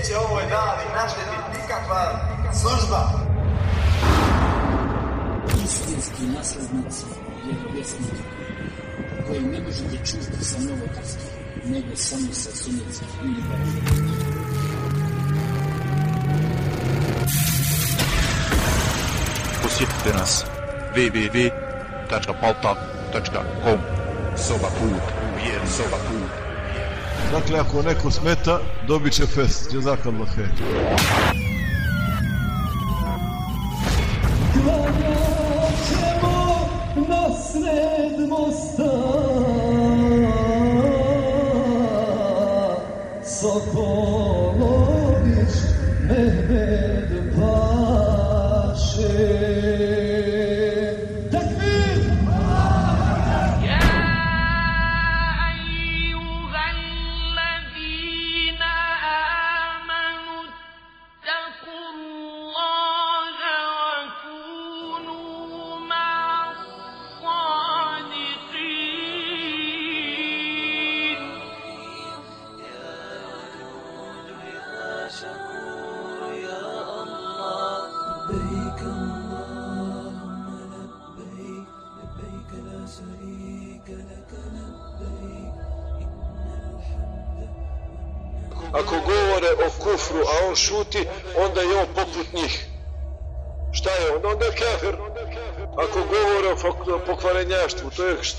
neće ovoj dali naštetiti nikakva služba. Istinski naslednici vjerovjesnika koji ne možete čuti sa novotarskih, nego samo sa sunetskih i liberalnih. Posjetite nas www.paltak.com Soba put, vjer soba put. Dakle, ako neko smeta, dobit će fest. Jazakallah hej.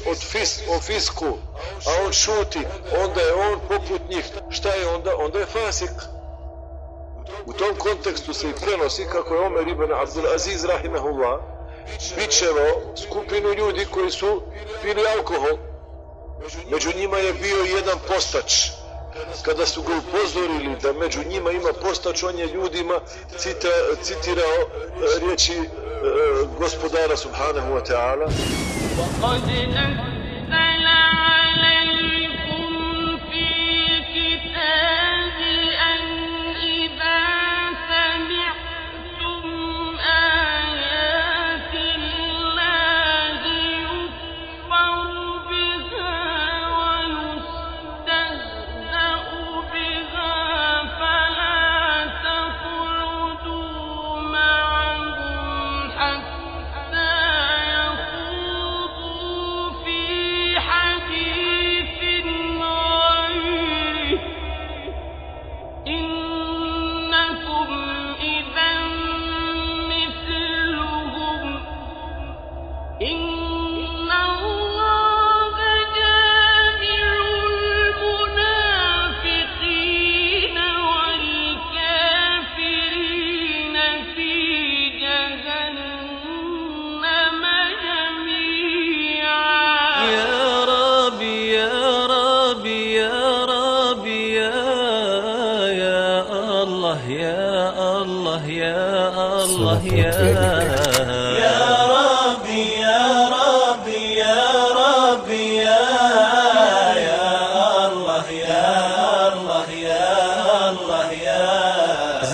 Od fis, o fisku, a on šuti, onda je on poput njih. Šta je onda? Onda je fasik. U tom kontekstu se i prenosi kako je Omer ibn Abdul Aziz rahimahullah bičevo skupinu ljudi koji su pili alkohol. Među njima je bio jedan postač. Kada su ga upozorili da među njima ima postač, on je ljudima cita, citirao e, riječi e, gospodara subhanahu wa ta'ala.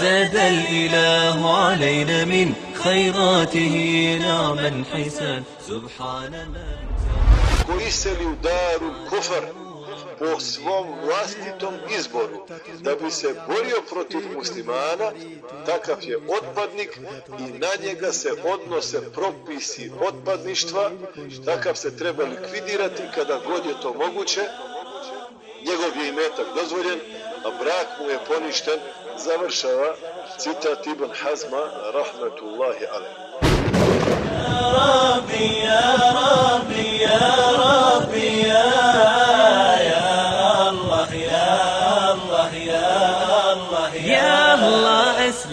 زاد الإله علينا من خيراته نعما حسان سبحان من u daru kufar po svom vlastitom izboru da bi se borio protiv muslimana, takav je otpadnik i na njega se odnose propisi otpadništva, takav se treba likvidirati kada god je to moguće, njegov je imetak dozvoljen, a brak mu je poništen, završava citat Ibn Hazma, rahmetullahi alaih. ربي يا ربي يا ربي يا يا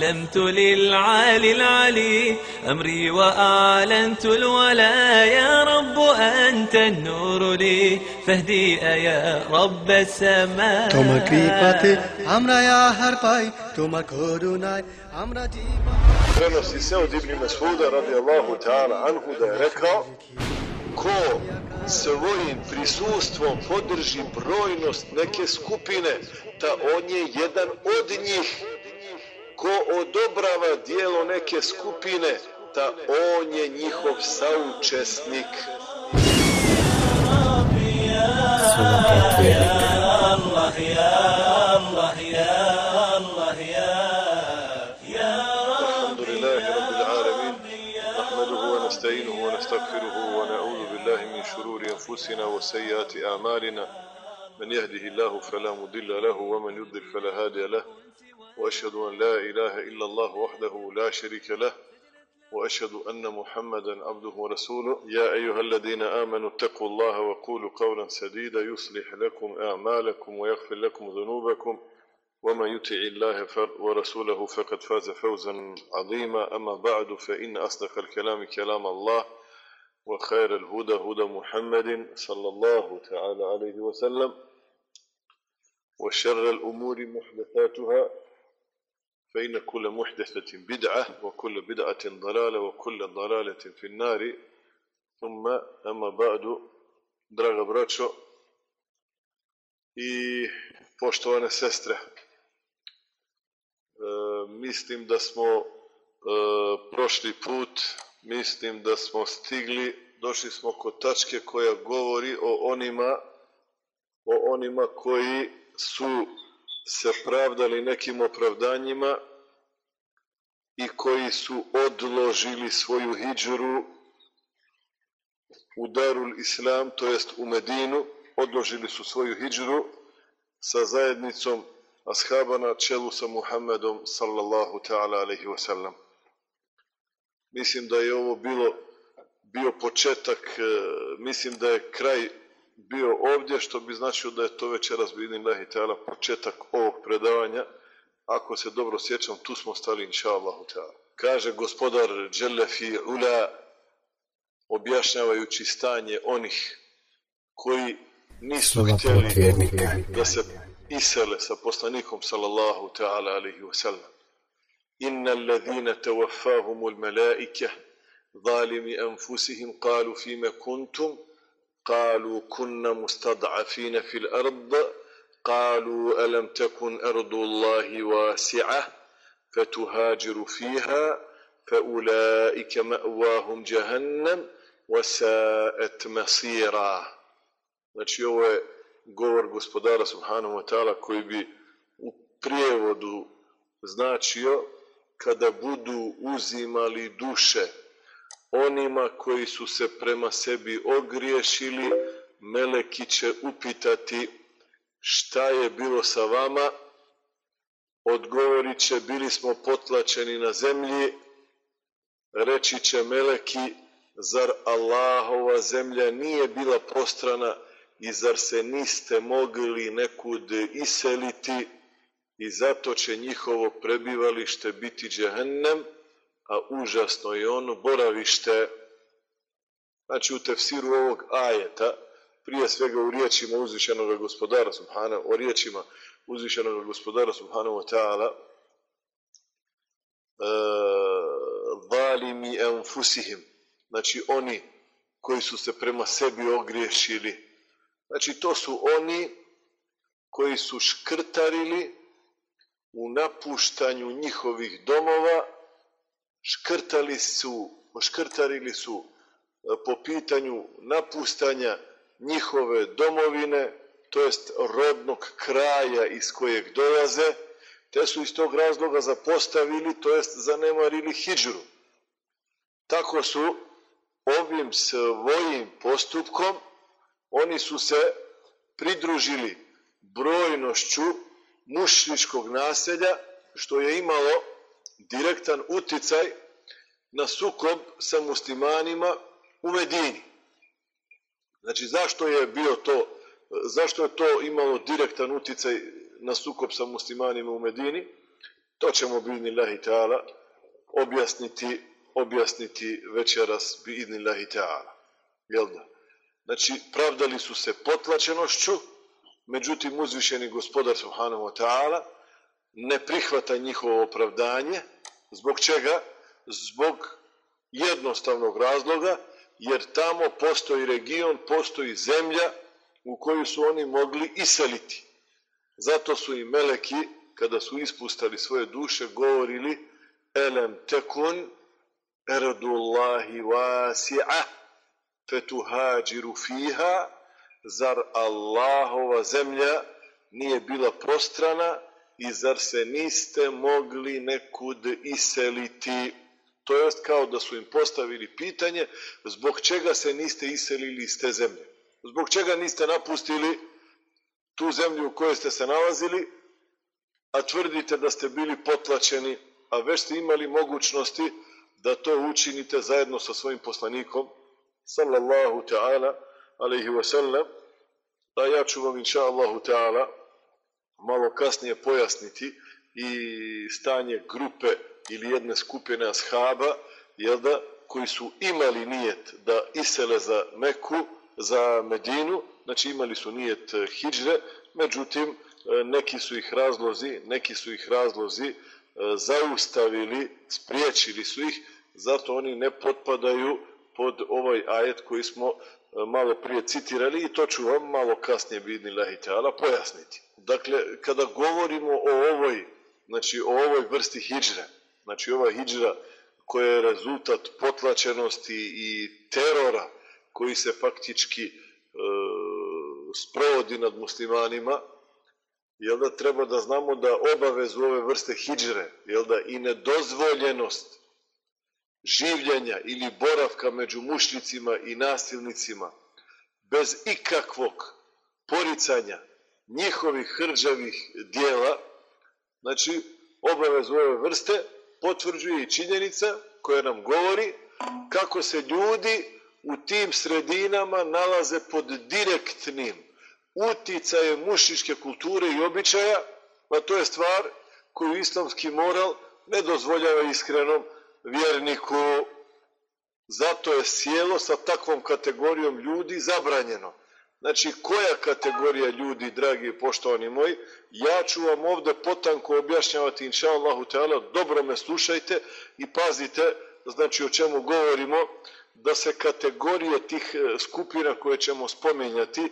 أسلمت للعالي العلي أمري وأعلنت الولا يا رب أنت النور لي فاهدي يا رب السماء তোমার কৃপাতে আমরা আহার পাই তোমার করুণায় আমরা জীবন prenosi se od Ibn Mas'uda radijallahu ta'ala anhu da je rekao ko svojim prisustvom podrži brojnost neke skupine, ta on je jedan od njih. ko odobrava dijelo neke skupine, ta on je njihov saučesnik. أنفسنا وسيئات أعمالنا من يهده الله فلا مضل له ومن يضلل فلا هادي له وأشهد أن لا إله إلا الله وحده لا شريك له وأشهد أن محمدا عبده ورسوله. يا أيها الذين آمنوا اتقوا الله وقولوا قولا سديدا يصلح لكم أعمالكم ويغفر لكم ذنوبكم. ومن يطع الله ورسوله فقد فاز فوزا عظيما. أما بعد فإن أصدق الكلام كلام الله وخير الهدى هدى محمد صلى الله تعالى عليه وسلم وشر الأمور محدثاتها. فإن كل محدثة بدعة وكل بدعة ضلالة وكل ضلالة في النار ثم أما بعد draga braćo i poštovane sestre, e, mislim da smo e, prošli put, mislim da smo stigli, došli smo kod tačke koja govori o onima, o onima koji su se pravdali nekim opravdanjima i koji su odložili svoju hijđuru u Darul Islam, to jest u Medinu, odložili su svoju hijđuru sa zajednicom ashaba na čelu sa Muhammedom sallallahu ta'ala alaihi wasallam. Mislim da je ovo bilo bio početak, e, mislim da je kraj bio ovdje, što bi značio da je to večeras vidim lahi ta'ala početak ovog predavanja. Ako se dobro sjećam, tu smo stali inša Allah ta'ala. Kaže gospodar Đelefi Ula objašnjavajući stanje onih koji nisu htjeli da se isele sa poslanikom sallallahu ta'ala alihi wasallam. Inna alladhina tawaffahumul malaike zalimi anfusihim kalu fime kuntum قالوا كنا مستضعفين في الأرض. قالوا ألم تكن أرض الله واسعة فتهاجر فيها فأولئك مأواهم جهنم وساءت مصيرا. Znači ovo je govor gospodara subhanahu wa ta'ala koji bi u prijevodu značio kada budu uzimali duše onima koji su se prema sebi ogriješili, meleki će upitati šta je bilo sa vama, odgovorit će bili smo potlačeni na zemlji, reći će meleki, zar Allahova zemlja nije bila prostrana i zar se niste mogli nekud iseliti i zato će njihovo prebivalište biti džehennem, a užasno je ono boravište, znači u tefsiru ovog ajeta, prije svega u riječima uzvišenog gospodara subhana, o riječima uzvišenog gospodara subhanahu wa ta'ala, e, enfusihim, znači oni koji su se prema sebi ogriješili, znači to su oni koji su škrtarili u napuštanju njihovih domova, škrtali su, škrtarili su e, po pitanju napustanja njihove domovine, to jest rodnog kraja iz kojeg dolaze, te su iz tog razloga zapostavili, to jest zanemarili hijđru. Tako su ovim svojim postupkom, oni su se pridružili brojnošću mušničkog naselja, što je imalo direktan uticaj na sukob sa muslimanima u Medini. Znači, zašto je bio to, zašto je to imalo direktan uticaj na sukob sa muslimanima u Medini? To ćemo bi idnillahi ta'ala objasniti, objasniti večeras bi idnillahi ta'ala. Jel da? Znači, pravdali su se potlačenošću, međutim, uzvišeni gospodar subhanahu wa ta'ala ne prihvata njihovo opravdanje. Zbog čega? Zbog jednostavnog razloga, jer tamo postoji region, postoji zemlja u koju su oni mogli iseliti. Zato su i meleki, kada su ispustali svoje duše, govorili Elem tekun erdullahi wasi'a fetuhađiru fiha zar Allahova zemlja nije bila prostrana i zar se niste mogli nekud iseliti? To jest kao da su im postavili pitanje zbog čega se niste iselili iz te zemlje. Zbog čega niste napustili tu zemlju u kojoj ste se nalazili, a tvrdite da ste bili potlačeni, a već ste imali mogućnosti da to učinite zajedno sa svojim poslanikom, sallallahu ta'ala, alaihi wa sallam, a ja ću vam, inša Allahu ta'ala, malo kasnije pojasniti i stanje grupe ili jedne skupine ashaba, jel da, koji su imali nijet da isele za Meku, za Medinu, znači imali su nijet eh, hijđre, međutim, e, neki su ih razlozi, neki su ih razlozi e, zaustavili, spriječili su ih, zato oni ne potpadaju pod ovaj ajet koji smo malo prije citirali i to ću vam malo kasnije bidni lahitala pojasniti. Dakle, kada govorimo o ovoj, znači o ovoj vrsti hijđre, znači ova hijđra koja je rezultat potlačenosti i terora koji se faktički e, sprovodi nad muslimanima, jel da treba da znamo da obavezu ove vrste hijđre, jel da i nedozvoljenost življenja ili boravka među mušnicima i nasilnicima bez ikakvog poricanja njihovih hrđavih dijela, znači obavezu ove vrste potvrđuje i činjenica koja nam govori kako se ljudi u tim sredinama nalaze pod direktnim uticajem mušičke kulture i običaja, pa to je stvar koju islamski moral ne dozvoljava iskrenom vjerniku. Zato je sjelo sa takvom kategorijom ljudi zabranjeno. Znači, koja kategorija ljudi, dragi i poštovani moji, ja ću vam ovde potanko objašnjavati, inša Allahu Teala, dobro me slušajte i pazite, znači o čemu govorimo, da se kategorije tih e, skupina koje ćemo spomenjati e,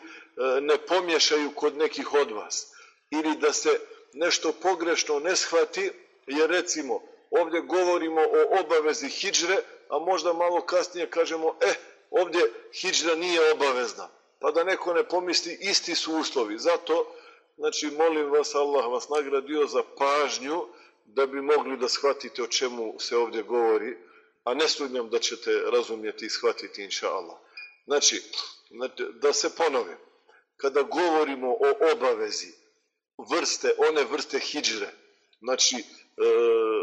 ne pomješaju kod nekih od vas. Ili da se nešto pogrešno ne shvati, jer recimo, ovdje govorimo o obavezi hijđre, a možda malo kasnije kažemo, eh, ovdje hijđra nije obavezna pa da neko ne pomisli isti su uslovi. Zato, znači, molim vas, Allah vas nagradio za pažnju da bi mogli da shvatite o čemu se ovdje govori, a ne sudnjam da ćete razumjeti i shvatiti, inša Allah. Znači, znači, da se ponovim, kada govorimo o obavezi vrste, one vrste hijđre, znači, E,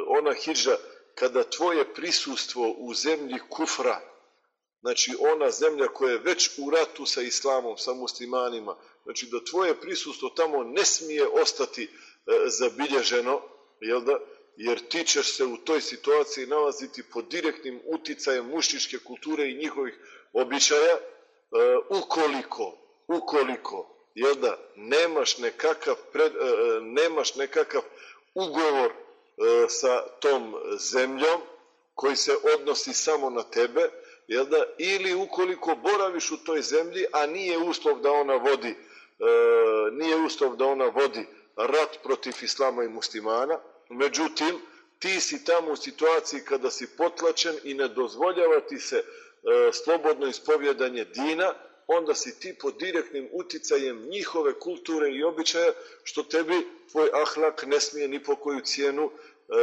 ona hijđa, kada tvoje prisustvo u zemlji kufra, znači ona zemlja koja je već u ratu sa islamom, sa muslimanima, znači da tvoje prisustvo tamo ne smije ostati e, zabilježeno, jel da? jer ti ćeš se u toj situaciji nalaziti pod direktnim uticajem mušničke kulture i njihovih običaja, e, ukoliko, ukoliko, jel da, nemaš nekakav, pred, e, e nemaš nekakav ugovor E, sa tom zemljom koji se odnosi samo na tebe, jel da, ili ukoliko boraviš u toj zemlji, a nije uslov da ona vodi, e, nije uslov da ona vodi rat protiv islama i muslimana, međutim, ti si tamo u situaciji kada si potlačen i ne dozvoljava ti se e, slobodno ispovjedanje dina, onda si ti pod direktnim uticajem njihove kulture i običaja, što tebi tvoj ahlak ne smije ni po koju cijenu E,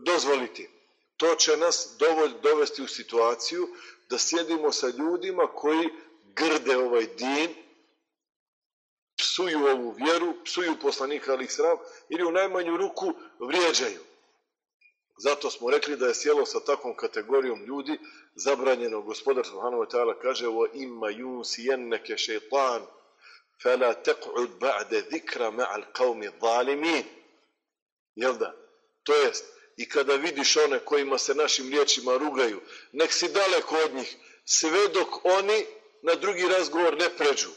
dozvoliti to će nas dovolj dovesti u situaciju da sjedimo sa ljudima koji grde ovaj din, psuju ovu vjeru, psuju poslanika ali sram, ili u najmanju ruku vrijeđaju. Zato smo rekli da je sjelo sa takvom kategorijom ljudi zabranjeno. Gospodar Subhanahu wa ta'ala kaže o ima yunsi jenneke šeitan fela teq'ud ba'de zikra ma'al qavmi zalimin. Jel da? To jest, i kada vidiš one kojima se našim riječima rugaju, nek si daleko od njih, sve dok oni na drugi razgovor ne pređu.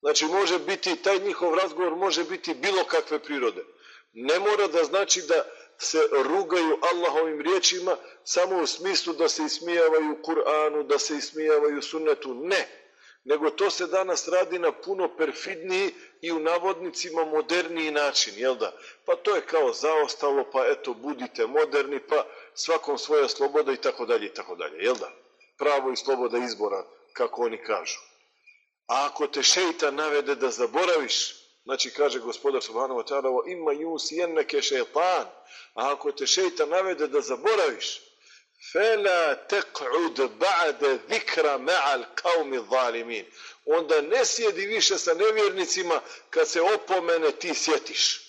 Znači, može biti, taj njihov razgovor može biti bilo kakve prirode. Ne mora da znači da se rugaju Allahovim riječima samo u smislu da se ismijavaju Kur'anu, da se ismijavaju sunnetu. Ne nego to se danas radi na puno perfidniji i u navodnicima moderniji način, jel da? Pa to je kao zaostalo, pa eto, budite moderni, pa svakom svoja sloboda i tako dalje i tako dalje, jel da? Pravo i sloboda izbora, kako oni kažu. A ako te šeita navede da zaboraviš, znači kaže gospodar Subhanahu wa ta'ala, ima jus jenneke šeitan, a ako te šeita navede da zaboraviš, fela teq'ud ba'de zikra ma'al qavmi zalimin. Onda ne sjedi više sa nevjernicima kad se opomene ti sjetiš.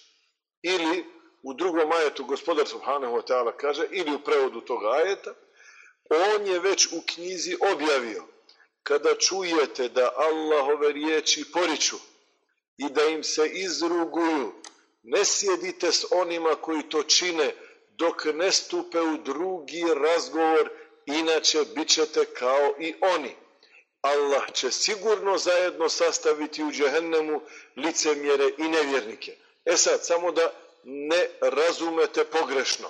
Ili u drugom ajetu gospodar subhanahu wa ta'ala kaže, ili u prevodu toga ajeta, on je već u knjizi objavio kada čujete da Allahove riječi poriču i da im se izruguju, ne sjedite s onima koji to čine dok ne stupe u drugi razgovor, inače bit ćete kao i oni. Allah će sigurno zajedno sastaviti u džehennemu licemjere i nevjernike. E sad, samo da ne razumete pogrešno.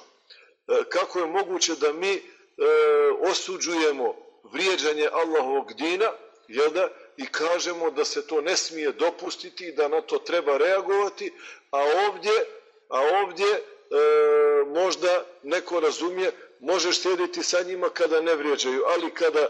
E, kako je moguće da mi e, osuđujemo vrijeđanje Allahovog dina, jel da, i kažemo da se to ne smije dopustiti i da na to treba reagovati, a ovdje, a ovdje E, možda neko razumije, možeš sjediti sa njima kada ne vrijeđaju, ali kada e,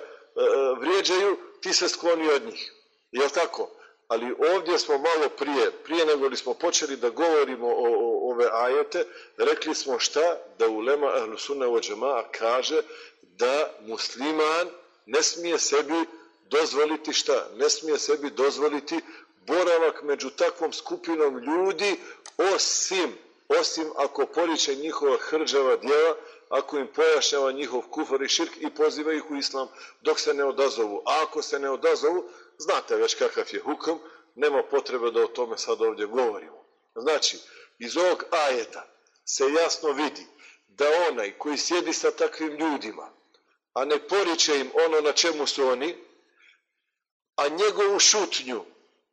vrijeđaju, ti se skloni od njih. Jel tako? Ali ovdje smo malo prije, prije nego li smo počeli da govorimo o, o ove ajete, rekli smo šta? Da ulema ahlu sunna o džema'a kaže da musliman ne smije sebi dozvoliti šta? Ne smije sebi dozvoliti boravak među takvom skupinom ljudi osim, osim ako poriče njihova hrđava djela, ako im pojašnjava njihov kufar i širk i poziva ih u islam dok se ne odazovu. A ako se ne odazovu, znate već kakav je hukam, nema potrebe da o tome sad ovdje govorimo. Znači, iz ovog ajeta se jasno vidi da onaj koji sjedi sa takvim ljudima, a ne poriče im ono na čemu su oni, a njegovu šutnju,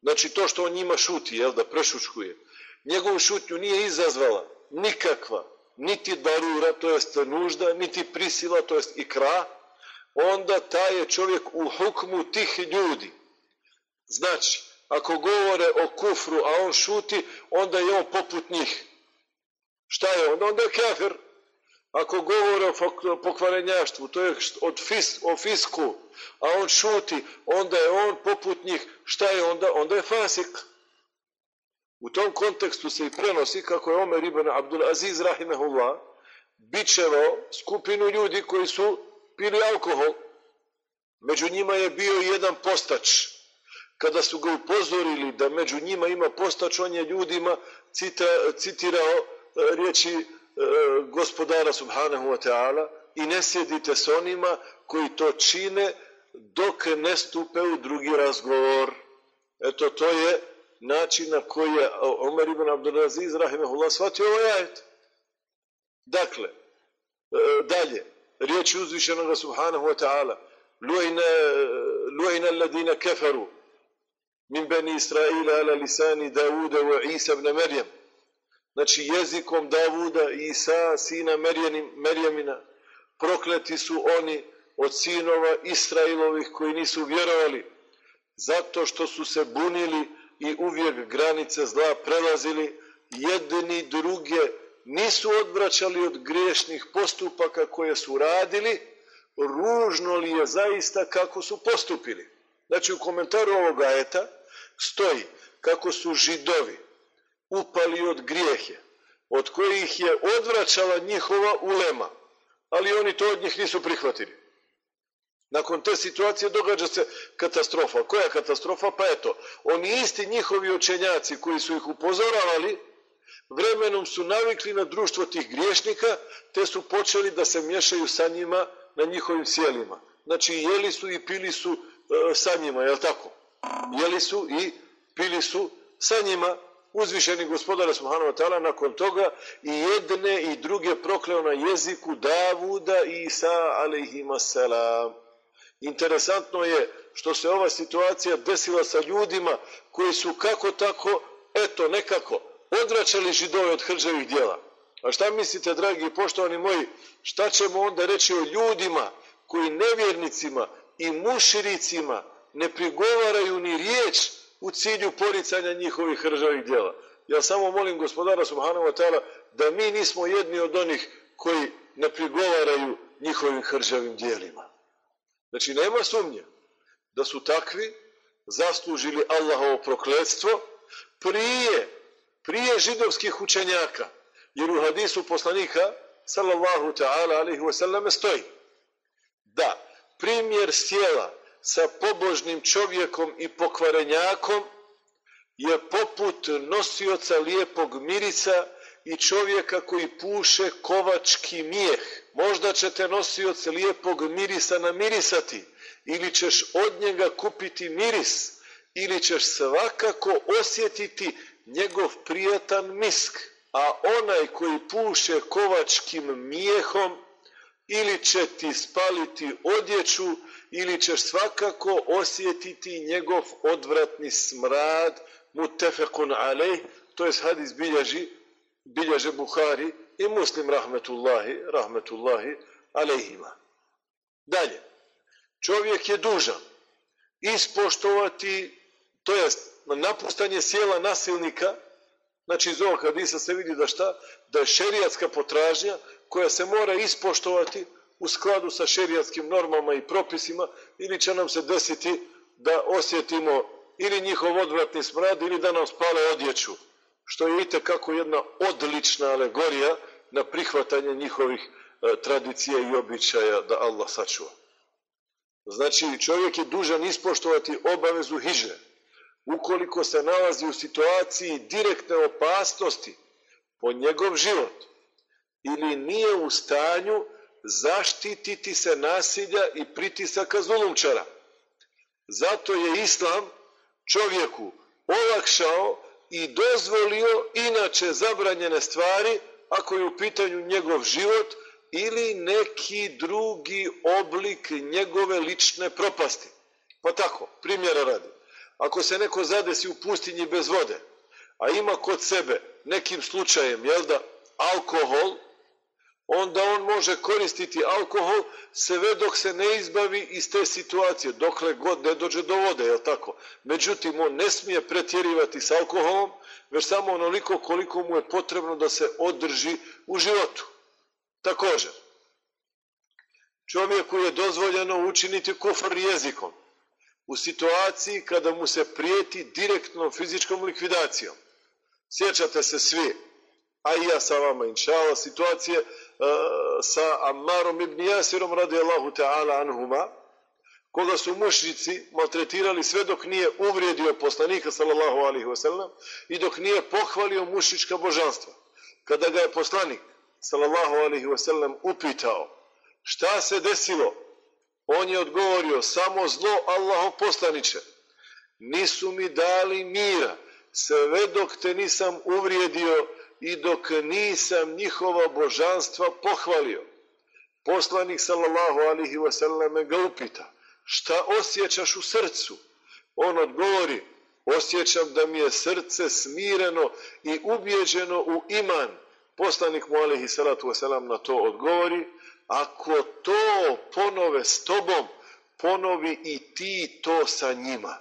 znači to što on njima šuti, jel da prešučkuje, njegovu šutnju nije izazvala nikakva, niti darura, to jest nužda, niti prisila, to jest ikra, onda taj je čovjek u hukmu tih ljudi. Znači, ako govore o kufru, a on šuti, onda je on poput njih. Šta je onda? Onda je kafir. Ako govore o pokvarenjaštvu, to je od fis, o fisku, a on šuti, onda je on poput njih. Šta je onda? Onda je fasik. U tom kontekstu se i prenosi kako je Omer ibn Abdul Aziz rahimehullah bičevo skupinu ljudi koji su pili alkohol. Među njima je bio jedan postač. Kada su ga upozorili da među njima ima postač, on je ljudima cita, citirao e, riječi e, gospodara subhanahu wa ta'ala i ne sjedite s onima koji to čine dok ne stupe u drugi razgovor. Eto, to je način na koji je Omer ibn Abdulaziz rahimahullah shvatio ovaj ajet. Dakle, e, dalje, riječ uzvišenog subhanahu wa ta'ala, lu'ina alladina kafaru min bani Israila ala lisani Davuda wa Isa ibn Marijam. Znači, jezikom Davuda i Isa, sina Marijamina, prokleti su oni od sinova Israilovih koji nisu vjerovali, zato što su se bunili i uvijek granice zla prelazili, jedni druge nisu odvraćali od griješnih postupaka koje su radili, ružno li je zaista kako su postupili. Znači u komentaru ovoga eta stoji kako su židovi upali od grijehe, od kojih je odvraćala njihova ulema, ali oni to od njih nisu prihvatili. Nakon te situacije događa se katastrofa. Koja katastrofa? Pa eto, oni isti njihovi učenjaci koji su ih upozoravali, vremenom su navikli na društvo tih griješnika, te su počeli da se mješaju sa njima na njihovim sjelima. Znači, jeli su i pili su e, sa njima, je tako? Jeli su i pili su sa njima uzvišeni gospodara Subhanova Tala nakon toga i jedne i druge prokleo na jeziku Davuda i Isa alaihima selam. Interesantno je što se ova situacija desila sa ljudima koji su kako tako, eto nekako, odvraćali židove od hrđavih dijela. A šta mislite, dragi i poštovani moji, šta ćemo onda reći o ljudima koji nevjernicima i muširicima ne prigovaraju ni riječ u cilju poricanja njihovih hrđavih dijela? Ja samo molim gospodara Subhanahu wa ta'ala da mi nismo jedni od onih koji ne prigovaraju njihovim hrđavim dijelima. Znači, nema sumnje da su takvi zaslužili Allahovo prokledstvo prije, prije židovskih učenjaka. Jer u hadisu poslanika, sallallahu ta'ala alihi wasallam, stoji da primjer sjela sa pobožnim čovjekom i pokvarenjakom je poput nosioca lijepog mirisa i čovjeka koji puše kovački mijeh. Možda će te nosioce lijepog mirisa namirisati ili ćeš od njega kupiti miris ili ćeš svakako osjetiti njegov prijatan misk. A onaj koji puše kovačkim mijehom ili će ti spaliti odjeću ili ćeš svakako osjetiti njegov odvratni smrad mutefekun alej, to je hadis bilježi, bilježe Buhari i muslim rahmetullahi, rahmetullahi alejhima. Dalje, čovjek je dužan ispoštovati, to jest napustanje sjela nasilnika, znači iz ovog hadisa se vidi da šta, da je šerijatska potražnja koja se mora ispoštovati u skladu sa šerijatskim normama i propisima ili će nam se desiti da osjetimo ili njihov odvratni smrad ili da nam spale odjeću, što je i kako jedna odlična alegorija na prihvatanje njihovih e, tradicija i običaja da Allah sačuva. Znači, čovjek je dužan ispoštovati obavezu hiže, ukoliko se nalazi u situaciji direktne opasnosti po njegov život ili nije u stanju zaštititi se nasilja i pritisaka zulumčara. Zato je Islam čovjeku olakšao i dozvolio inače zabranjene stvari ako je u pitanju njegov život ili neki drugi oblik njegove lične propasti. Pa tako, primjera radi. Ako se neko zadesi u pustinji bez vode, a ima kod sebe nekim slučajem, jel da, alkohol, onda on može koristiti alkohol sve dok se ne izbavi iz te situacije, dokle god ne dođe do vode, je tako? Međutim, on ne smije pretjerivati s alkoholom, već samo onoliko koliko mu je potrebno da se održi u životu. Također, čovjeku je dozvoljeno učiniti kufr jezikom u situaciji kada mu se prijeti direktno fizičkom likvidacijom. Sjećate se svi, a i ja sa vama inšala, situacije Eh, sa Ammarom ibn Jasirom radijallahu ta'ala anhuma, koga su mušnici maltretirali sve dok nije uvrijedio poslanika sallallahu alaihi wasallam i dok nije pohvalio mušička božanstva. Kada ga je poslanik sallallahu alaihi wasallam upitao šta se desilo, on je odgovorio samo zlo Allahov poslaniče. Nisu mi dali mira sve dok te nisam uvrijedio i dok nisam njihova božanstva pohvalio. Poslanik sallallahu alihi wasallam ga upita šta osjećaš u srcu? On odgovori osjećam da mi je srce smireno i ubjeđeno u iman. Poslanik mu alihi salatu wasallam na to odgovori ako to ponove s tobom ponovi i ti to sa njima.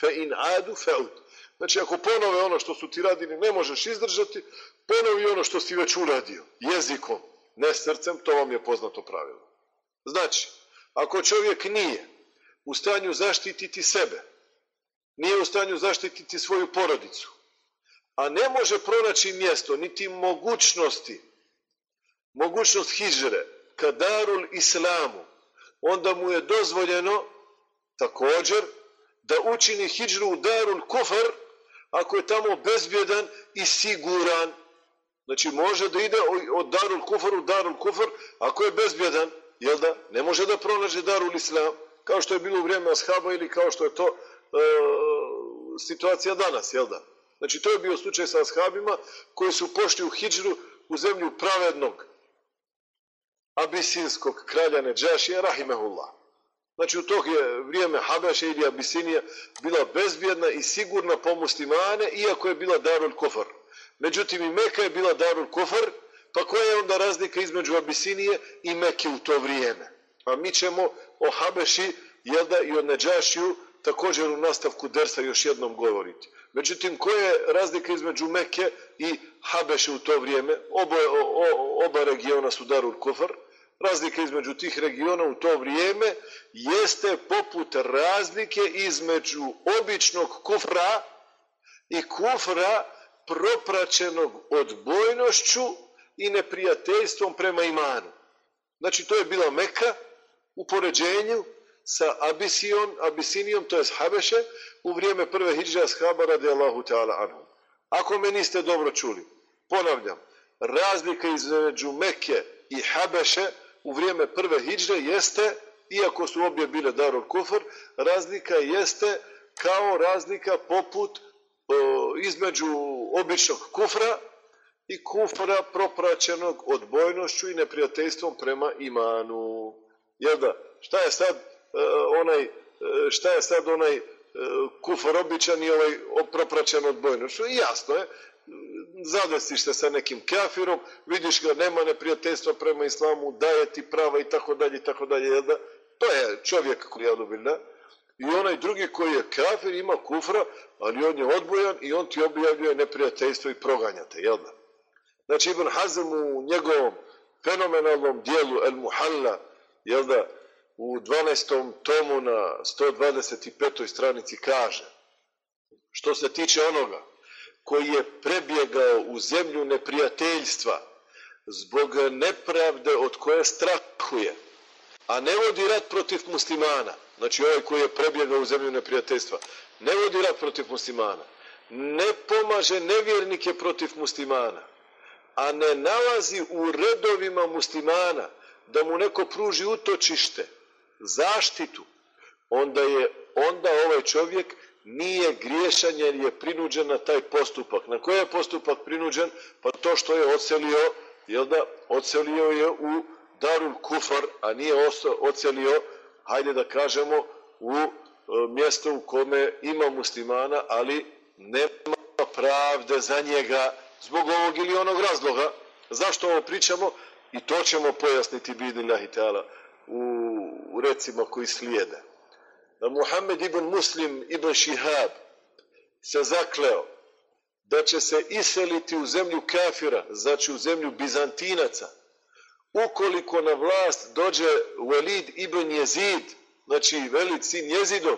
Fe in adu feud. Znači, ako ponove ono što su ti radili, ne možeš izdržati, ponovi ono što si već uradio, jezikom, ne srcem, to vam je poznato pravilo. Znači, ako čovjek nije u stanju zaštititi sebe, nije u stanju zaštititi svoju porodicu, a ne može pronaći mjesto, niti mogućnosti, mogućnost hijdžre, kadarul islamu, onda mu je dozvoljeno također da učini hijžru u darul kufar, ako je tamo bezbjedan i siguran. Znači može da ide od darul kufar u darul kufar, ako je bezbjedan, jel da? Ne može da pronaže darul islam, kao što je bilo u vrijeme ashaba ili kao što je to e, situacija danas, jel da? Znači to je bio slučaj sa ashabima koji su pošli u Hidžru, u zemlju pravednog abisinskog kralja Neđašija, rahimehullah. Znači u tog je vrijeme Habeša ili Abisinija bila bezbjedna i sigurna po muslimane, iako je bila Darul Kufar. Međutim i Meka je bila Darul Kufar, pa koja je onda razlika između Abisinije i Meke u to vrijeme? Pa mi ćemo o Habeši jel da, i o Neđašiju također u nastavku Dersa još jednom govoriti. Međutim, koja je razlika između Meke i Habeše u to vrijeme? Oba, o, oba regiona su Darul Kufar, razlika između tih regiona u to vrijeme jeste poput razlike između običnog kufra i kufra propraćenog odbojnošću i neprijateljstvom prema imanu. Znači, to je bila Meka u poređenju sa Abisijom, Abisinijom, to je Habeše, u vrijeme prve hijđe ashaba radijallahu ta'ala anhu. Ako me niste dobro čuli, ponavljam, razlika između Mekke i Habeše u vrijeme prve hijđe jeste, iako su obje bile darul kufr, razlika jeste kao razlika poput E, između običnog kufra i kufra propraćenog odbojnošću i neprijateljstvom prema imanu. Jel da? Šta je sad uh, onaj e, šta je sad onaj uh, kufar običan i ovaj propraćen odbojnošću? Jasno je, zadesiš se sa nekim kafirom, vidiš ga, nema neprijateljstva prema islamu, daje ti prava i tako dalje i tako dalje, jel da? To je čovjek koji je odobilja. I onaj drugi koji je kafir ima kufra, ali on je odbojan i on ti objavljuje neprijateljstvo i proganjate, jel da? Znači Ibn Hazm u njegovom fenomenalnom dijelu El Muhalla, jel da, u 12. tomu na 125. stranici kaže što se tiče onoga koji je prebjegao u zemlju neprijateljstva zbog nepravde od koje strahuje, a ne vodi rat protiv muslimana, znači ovaj koji je prebjegao u zemlju neprijateljstva, ne vodi rat protiv muslimana, ne pomaže nevjernike protiv muslimana, a ne nalazi u redovima muslimana da mu neko pruži utočište, zaštitu, onda je onda ovaj čovjek nije griješan jer je prinuđen na taj postupak. Na koji je postupak prinuđen? Pa to što je ocelio, jel da, ocelio je u Darul Kufar, a nije ocelio, hajde da kažemo, u e, mjesto u kome ima muslimana, ali nema pravde za njega zbog ovog ili onog razloga. Zašto ovo pričamo? I to ćemo pojasniti bidni lahitala u, u recima koji slijede. Da Muhammed ibn Muslim ibn Shihab se zakleo da će se iseliti u zemlju kafira, znači u zemlju Bizantinaca, ukoliko na vlast dođe Walid ibn Jezid, znači velik sin Jezidov,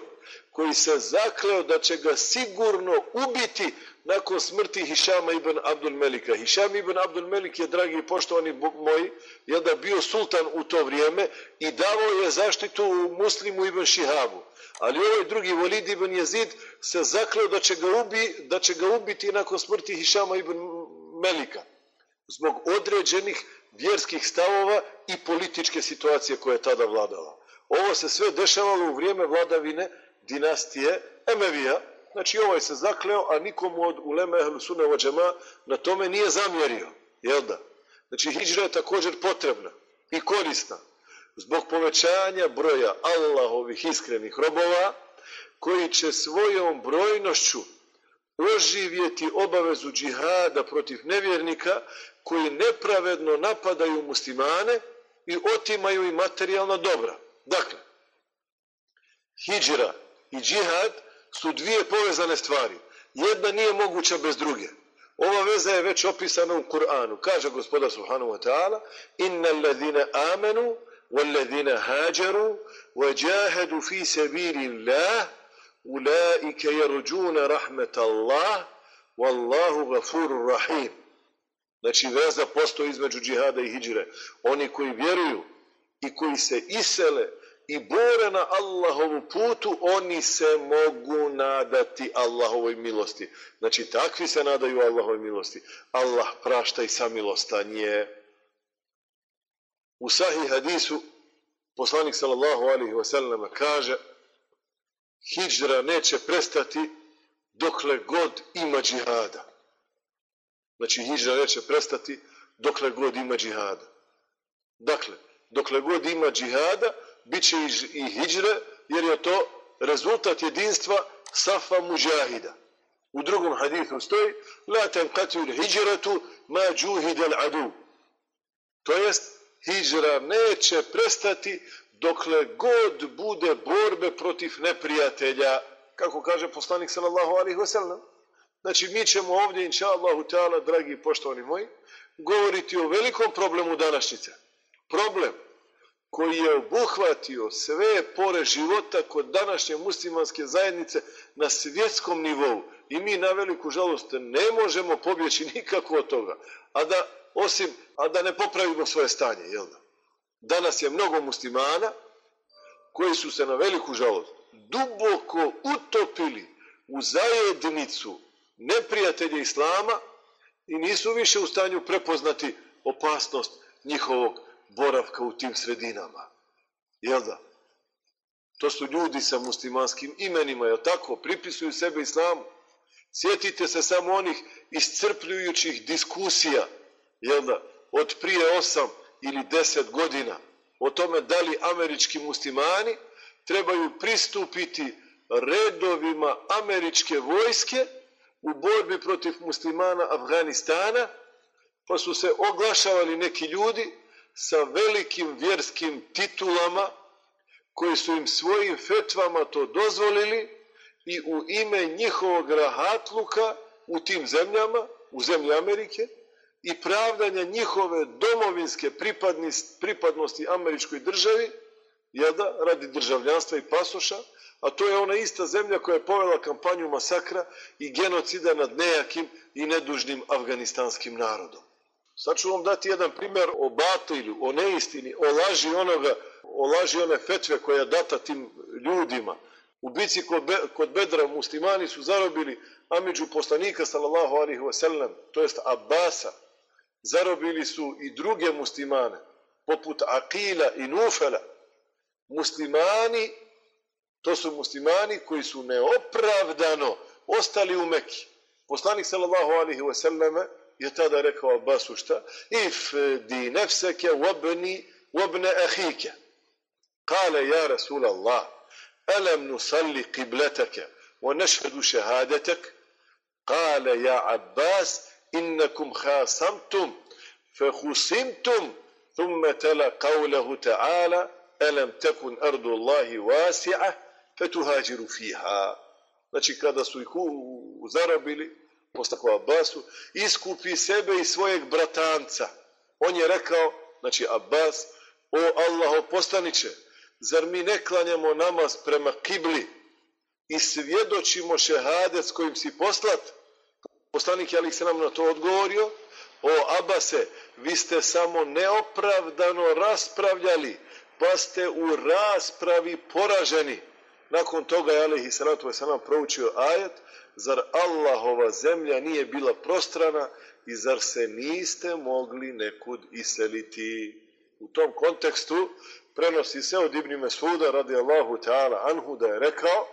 koji se zakleo da će ga sigurno ubiti nakon smrti Hišama ibn Abdul Melika. Hišam ibn Abdul Melik je, dragi i poštovani moji, je da bio sultan u to vrijeme i davao je zaštitu muslimu ibn Šihabu. Ali ovaj drugi Walid ibn Jezid se zakleo da će ga, ubi, da će ga ubiti nakon smrti Hišama ibn Melika. Zbog određenih vjerskih stavova i političke situacije koje je tada vladala. Ovo se sve dešavalo u vrijeme vladavine dinastije Emevija, Znači ovaj se zakleo, a nikomu od uleme ehlu sunne džema na tome nije zamjerio. Jel da? Znači hijđra je također potrebna i korisna zbog povećanja broja Allahovih iskrenih robova koji će svojom brojnošću oživjeti obavezu džihada protiv nevjernika koji nepravedno napadaju muslimane i otimaju i materijalna dobra. Dakle, hijđira i džihad su dvije povezane stvari. Jedna nije moguća bez druge. Ova veza je već opisana u Kur'anu. Kaže gospodar subhanahu wa ta'ala Inna alladhina amanu والذين هاجروا وجاهدوا fi سبيل الله أولئك يرجون رحمة الله wallahu غفور rahim. Znači veza postoji između džihada i hijđire. Oni koji vjeruju i koji se isele i bore na Allahovu putu, oni se mogu nadati Allahovoj milosti. Znači, takvi se nadaju Allahovoj milosti. Allah prašta i samilostanje. U sahih hadisu, poslanik sallallahu alihi wasallam kaže, hijđra neće prestati dokle god ima džihada. Znači, hijđra neće prestati dokle god ima džihada. Dakle, dokle god ima džihada, bit će i hijđre, jer je to rezultat jedinstva safa muđahida. U drugom hadithu stoji, la ten katil hijđratu ma džuhidel adu. To jest, hijđra neće prestati dokle god bude borbe protiv neprijatelja, kako kaže poslanik sallallahu alaihi wasallam. Znači, mi ćemo ovdje, inša Allahu Teala, dragi i poštovani moji, govoriti o velikom problemu današnjice. Problem koji je obuhvatio sve pore života kod današnje muslimanske zajednice na svjetskom nivou. I mi na veliku žalost ne možemo pobjeći nikako od toga. A da, osim, a da ne popravimo svoje stanje. Jel da? Danas je mnogo muslimana koji su se na veliku žalost duboko utopili u zajednicu neprijatelje Islama i nisu više u stanju prepoznati opasnost njihovog boravka u tim sredinama. Jel da? To su ljudi sa muslimanskim imenima, jel tako? Pripisuju sebe islamu. Sjetite se samo onih iscrpljujućih diskusija, jel da? Od prije osam ili deset godina o tome da li američki muslimani trebaju pristupiti redovima američke vojske u borbi protiv muslimana Afganistana, pa su se oglašavali neki ljudi sa velikim vjerskim titulama koji su im svojim fetvama to dozvolili i u ime njihovog rahatluka u tim zemljama, u zemlji Amerike, i pravdanja njihove domovinske pripadnosti američkoj državi, jada, da, radi državljanstva i pasoša, a to je ona ista zemlja koja je povela kampanju masakra i genocida nad nejakim i nedužnim afganistanskim narodom. Sad ću vam dati jedan primjer o batilju, o neistini, o laži onoga, o laži one fetve koja data tim ljudima. U bici kod, Be, kod Bedra muslimani su zarobili Amidžu poslanika sallallahu alihi wasallam, to jest Abasa. Zarobili su i druge muslimane, poput Akila i Nufela. Muslimani, to su muslimani koji su neopravdano ostali u Mekki. Poslanik sallallahu alihi wasallam je tada rekao Abbasu šta? If di nefseke wabni wabne ahike. Kale ja Rasul Allah, alam nusalli qibletake wa nešhedu šehadetek? Kale ja Abbas, innakum khasamtum فخصمتم ثم تلا قوله تعالى ألم تكن أرض الله واسعة fetuhađiru fiha. Znači, kada su ih zarobili, postako Abbasu, iskupi sebe i svojeg bratanca. On je rekao, znači Abbas, o Allaho postaniće, zar mi ne klanjamo namaz prema kibli i svjedočimo šehadec kojim si poslat? Postanik je ali se nam na to odgovorio, o Abase, vi ste samo neopravdano raspravljali, pa ste u raspravi poraženi. Nakon toga je Alihi Salatu Veselam proučio ajet, zar Allahova zemlja nije bila prostrana i zar se niste mogli nekud iseliti? U tom kontekstu prenosi se od Ibni Mesuda radi Allahu ta'ala anhu da je rekao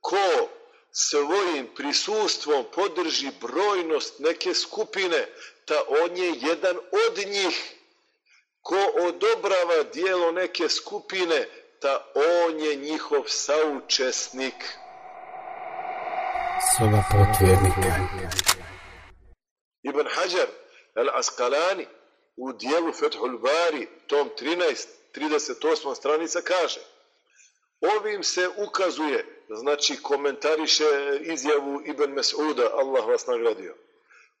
ko svojim prisustvom podrži brojnost neke skupine, ta on je jedan od njih. Ko odobrava dijelo neke skupine, ta on je njihov saučesnik. Soba potvjernika. Ibn Hajar al-Asqalani u dijelu Fethul Bari, tom 13, 38. stranica kaže Ovim se ukazuje, znači komentariše izjavu Ibn Mes'uda, Allah vas nagradio.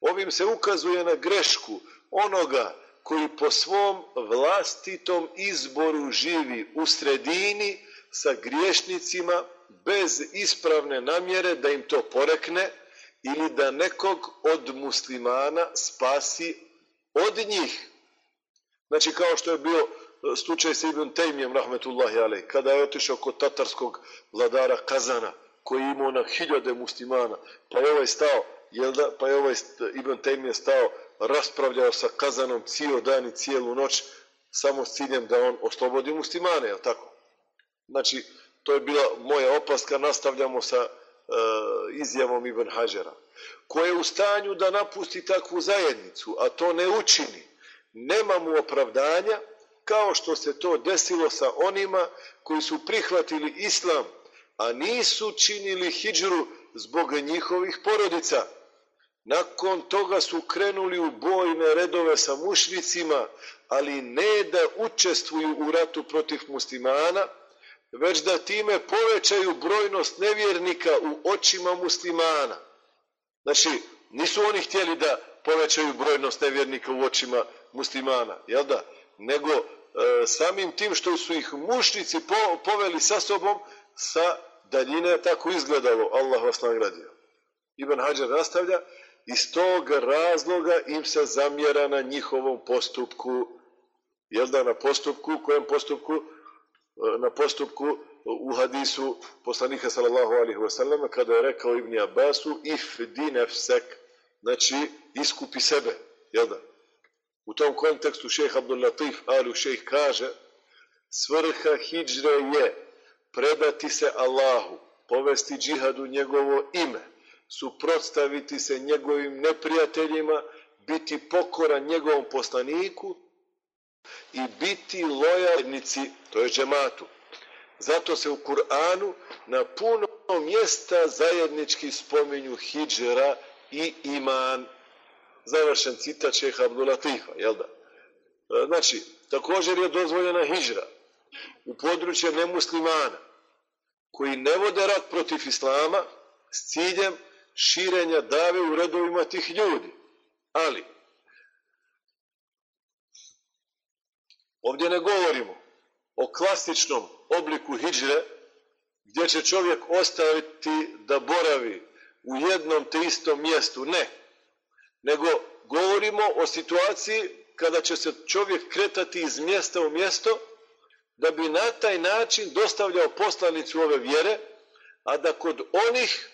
Ovim se ukazuje na grešku onoga koji po svom vlastitom izboru živi u sredini sa griješnicima bez ispravne namjere da im to porekne ili da nekog od muslimana spasi od njih. Znači kao što je bio e, slučaj sa Ibn Tejmijem, rahmetullahi alej, kada je otišao kod tatarskog vladara Kazana, koji je imao na hiljade muslimana, pa je ovaj stao, jel da, pa je ovaj Ibn Tejmije stao, raspravljao sa Kazanom cijel dan i cijelu noć, samo s ciljem da on oslobodi muslimane, je tako? Znači, to je bila moja opaska, nastavljamo sa e, izjavom Ibn Hađara, ko je u stanju da napusti takvu zajednicu, a to ne učini, nema mu opravdanja, kao što se to desilo sa onima koji su prihvatili islam, a nisu činili hijđru zbog njihovih porodica. Nakon toga su krenuli u bojne redove sa mušnicima, ali ne da učestvuju u ratu protiv muslimana, već da time povećaju brojnost nevjernika u očima muslimana. Znači, nisu oni htjeli da povećaju brojnost nevjernika u očima muslimana, jel da? Nego e, samim tim što su ih mušnici po, poveli sa sobom, sa daljine tako izgledalo, Allah vas nagradio. Ibn Hajar nastavlja, iz tog razloga im se zamjera na njihovom postupku, jel da na postupku, kojem postupku e, na postupku u hadisu poslanika sallallahu alaihi wa sallam kada je rekao Ibn Abbasu if di nefsek znači iskupi sebe jel da? u tom kontekstu šejh Abdul Latif alu šejh kaže svrha hijđre je predati se Allahu povesti džihadu njegovo ime suprotstaviti se njegovim neprijateljima biti pokoran njegovom poslaniku i biti lojalnici, to je džematu. Zato se u Kur'anu na puno mjesta zajednički spominju hijđera i iman. Završen citat šeha Abdulatifa, jel da? E, znači, također je dozvoljena hijđra u područje nemuslimana koji ne vode rat protiv islama s ciljem širenja dave u redovima tih ljudi. Ali, Ovdje ne govorimo o klasičnom obliku hijđre, gdje će čovjek ostaviti da boravi u jednom te istom mjestu. Ne. Nego govorimo o situaciji kada će se čovjek kretati iz mjesta u mjesto da bi na taj način dostavljao poslanicu ove vjere, a da kod onih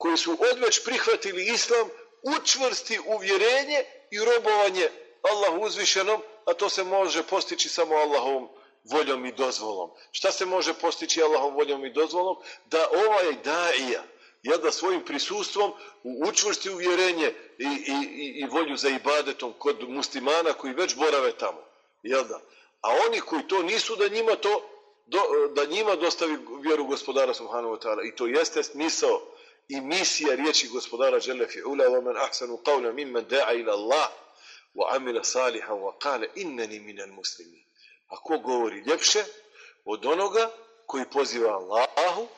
koji su odveć prihvatili islam učvrsti uvjerenje i robovanje Allahu uzvišenom a to se može postići samo Allahovom voljom i dozvolom. Šta se može postići Allahovom voljom i dozvolom? Da ovaj daija, ja da svojim prisustvom učvrsti uvjerenje i, i, i, i volju za ibadetom kod muslimana koji već borave tamo. Jel da? A oni koji to nisu, da njima to do, da njima dostavi vjeru gospodara subhanahu wa ta'ala. I to jeste smisao i misija riječi gospodara Jelle fi'ula wa man ahsanu qawla mimman da'a ila Allah wa amila salihan wa qala innani minal muslimin. A ko govori ljepše od onoga koji poziva Allahu,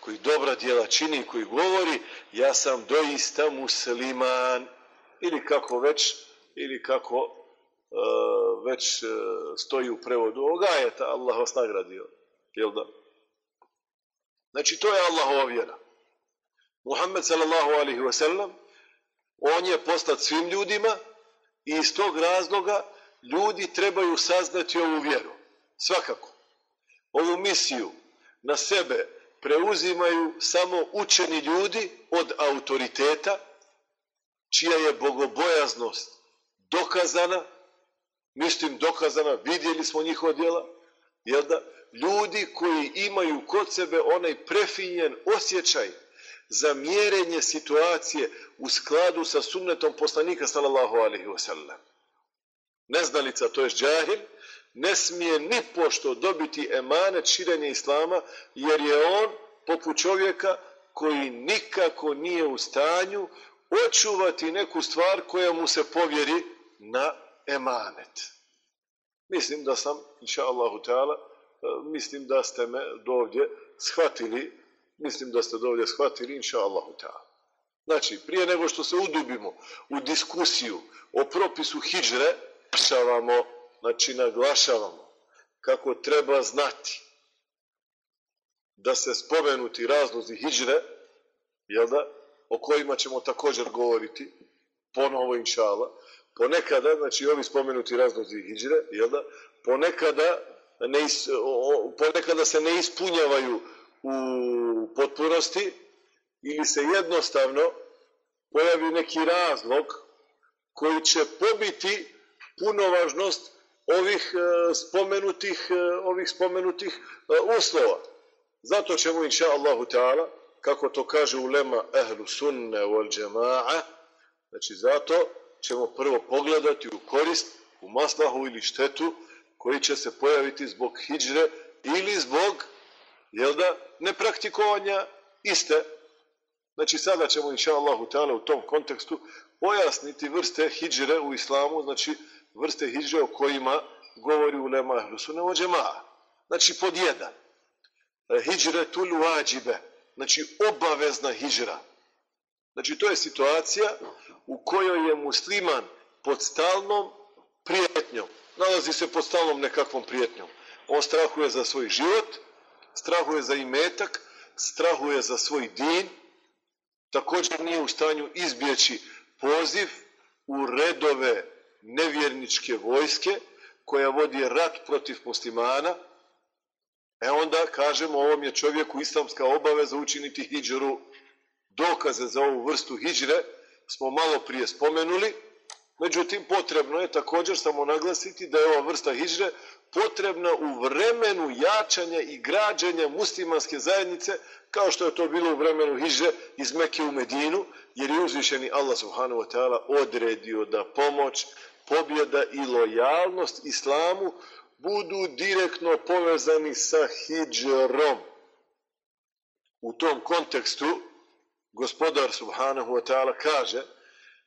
koji dobra djela čini, koji govori ja sam doista musliman ili kako već ili kako uh, već uh, stoji u prevodu ovoga je ta Allah vas nagradio. Jel da? Znači to je Allahova vjera. Muhammed sallallahu alaihi wa sallam on je postat svim ljudima I iz tog razloga ljudi trebaju saznati ovu vjeru. Svakako. Ovu misiju na sebe preuzimaju samo učeni ljudi od autoriteta, čija je bogobojaznost dokazana, mislim dokazana, vidjeli smo njihova djela, jel da? Ljudi koji imaju kod sebe onaj prefinjen osjećaj za mjerenje situacije u skladu sa sunnetom poslanika sallallahu alaihi wa sallam. Neznalica, to je džahil, ne smije ni pošto dobiti emanet širenje islama, jer je on poput čovjeka koji nikako nije u stanju očuvati neku stvar koja mu se povjeri na emanet. Mislim da sam, inša Allahu ta'ala, eh, mislim da ste me dovdje shvatili mislim da ste dovolje shvatili, inša Allahu ta'ala. Znači, prije nego što se udubimo u diskusiju o propisu hijdžre, pšavamo, znači naglašavamo kako treba znati da se spomenuti razlozi hijdžre, jel da, o kojima ćemo također govoriti, ponovo inša Allah, ponekada, znači ovi spomenuti razlozi hijdžre, jel da, ponekada, ne is, o, ponekada se ne ispunjavaju u potpunosti ili se jednostavno pojavi neki razlog koji će pobiti punovažnost ovih e, spomenutih e, ovih spomenutih e, uslova. Zato ćemo inša Allahu ta'ala, kako to kaže ulema ehlu sunne wal džema'a, znači zato ćemo prvo pogledati u korist, u maslahu ili štetu koji će se pojaviti zbog hijđre ili zbog jel da, nepraktikovanja iste. Znači, sada ćemo, inša Allahu ta'ala, u tom kontekstu pojasniti vrste hijđre u islamu, znači, vrste hijđre o kojima govori u lema ahlusune o džema. Znači, pod jedan. E, hijđre tul vađibe. Znači, obavezna hijđra. Znači, to je situacija u kojoj je musliman pod stalnom prijetnjom. Nalazi se pod stalnom nekakvom prijetnjom. On strahuje za svoj život, strahuje za imetak, strahuje za svoj din, također nije u stanju izbjeći poziv u redove nevjerničke vojske koja vodi rat protiv muslimana, E onda kažemo ovom je čovjeku islamska obaveza učiniti hijđru. Dokaze za ovu vrstu hijđre smo malo prije spomenuli, međutim potrebno je također samo naglasiti da je ova vrsta hijđre potrebna u vremenu jačanja i građanja muslimanske zajednice, kao što je to bilo u vremenu hijđre iz Mekke u Medinu, jer je uzvišeni Allah subhanahu wa ta'ala odredio da pomoć, pobjeda i lojalnost islamu budu direktno povezani sa hijđrom. U tom kontekstu gospodar subhanahu wa ta'ala kaže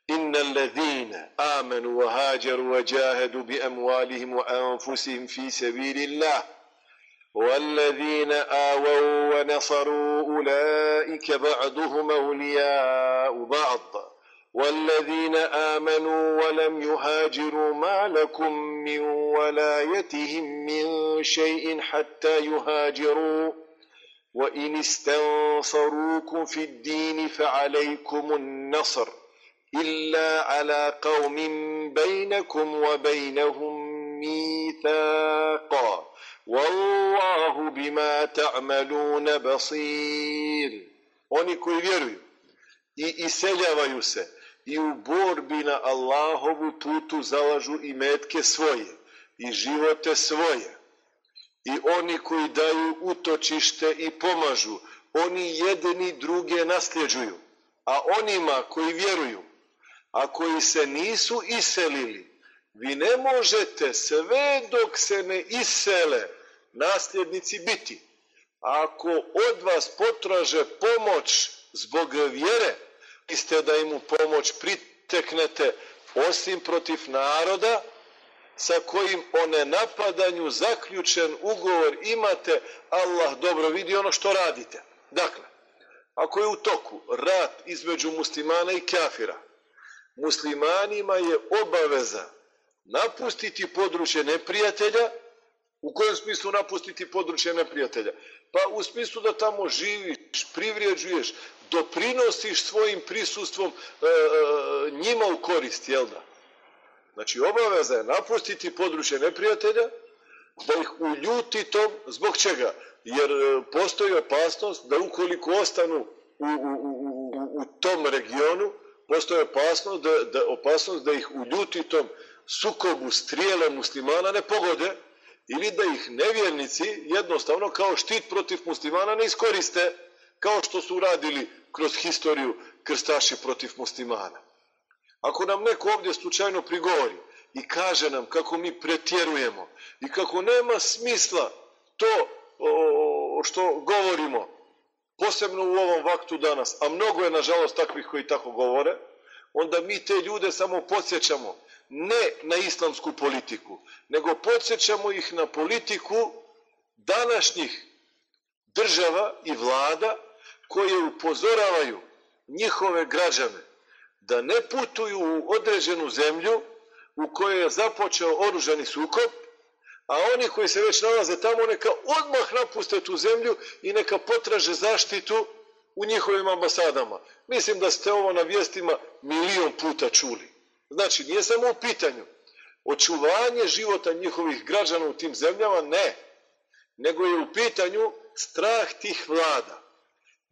إن الذين آمنوا وهاجروا وجاهدوا بأموالهم وأنفسهم في سبيل الله والذين آووا ونصروا أولئك بعضهم أولياء بعض والذين آمنوا ولم يهاجروا ما لكم من ولايتهم من شيء حتى يهاجروا وإن استنصروكم في الدين فعليكم النصر إلا على قوم بينكم وبينهم ميثاقا والله بما تعملون بصير oni koji vjeruju i iseljavaju se i u borbi na Allahovu tutu zalažu i metke svoje i živote svoje i oni koji daju utočište i pomažu oni jedni druge nasljeđuju a onima koji vjeruju a koji se nisu iselili vi ne možete sve dok se ne isele nasljednici biti ako od vas potraže pomoć zbog vjere iste da im u pomoć priteknete osim protiv naroda sa kojim o nenapadanju zaključen ugovor imate, Allah dobro vidi ono što radite. Dakle, ako je u toku rat između muslimana i kafira, muslimanima je obaveza napustiti područje neprijatelja, u kojem smislu napustiti područje neprijatelja? Pa u smislu da tamo živiš, privrijeđuješ, doprinosiš svojim prisustvom e, e, njima u korist, jel da? Znači, obaveza je napustiti područje neprijatelja, da ih uljuti tom, zbog čega? Jer e, postoji opasnost da ukoliko ostanu u, u, u, u, u tom regionu, postoje opasnost da, da, opasnost da ih u ljutitom sukobu strijele muslimana ne pogode, ili da ih nevjernici jednostavno kao štit protiv muslimana ne iskoriste, kao što su uradili kroz historiju krstaši protiv muslimana. Ako nam neko ovdje slučajno prigovori i kaže nam kako mi pretjerujemo i kako nema smisla to o, što govorimo, posebno u ovom vaktu danas, a mnogo je nažalost takvih koji tako govore, onda mi te ljude samo podsjećamo ne na islamsku politiku, nego podsjećamo ih na politiku današnjih država i vlada koje upozoravaju njihove građane da ne putuju u određenu zemlju u kojoj je započeo oružani sukob, a oni koji se već nalaze tamo neka odmah napuste tu zemlju i neka potraže zaštitu u njihovim ambasadama. Mislim da ste ovo na vijestima milion puta čuli. Znači, nije samo u pitanju očuvanje života njihovih građana u tim zemljama, ne. Nego je u pitanju strah tih vlada.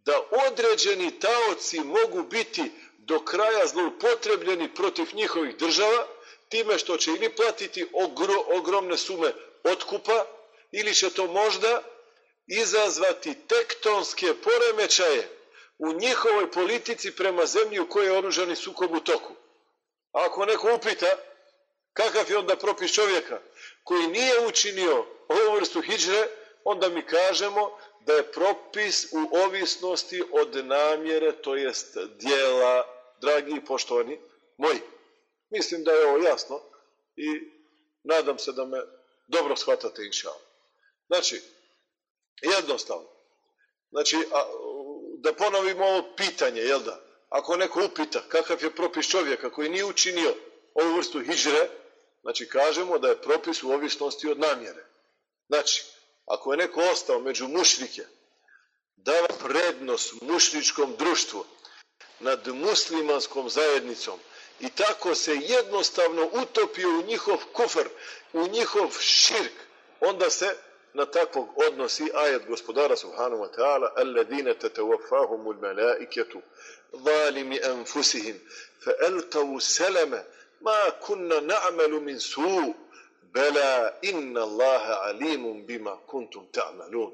Da određeni taoci mogu biti do kraja zloupotrebljeni protiv njihovih država, time što će ili platiti ogro, ogromne sume otkupa, ili će to možda izazvati tektonske poremećaje u njihovoj politici prema zemlji u kojoj je oružani sukob u toku. A ako neko upita kakav je onda propis čovjeka koji nije učinio ovu vrstu hijđre, onda mi kažemo da je propis u ovisnosti od namjere, to jest dijela, dragi i poštovani moji. Mislim da je ovo jasno i nadam se da me dobro shvatate, inša Znači, jednostavno. Znači, a, da ponovimo ovo pitanje, jel da? ako neko upita kakav je propis čovjeka koji nije učinio ovu vrstu hijđre, znači kažemo da je propis u ovisnosti od namjere. Znači, ako je neko ostao među mušrike, dava prednost mušničkom društvu nad muslimanskom zajednicom i tako se jednostavno utopio u njihov kufr, u njihov širk, onda se na takvog odnosi ajet gospodara subhanahu wa ta'ala alladine tatawafahumul malaiketu zalimi anfusihim fa alqaw salama ma kunna na'malu min su bela inna allaha alimun bima kuntum ta'malun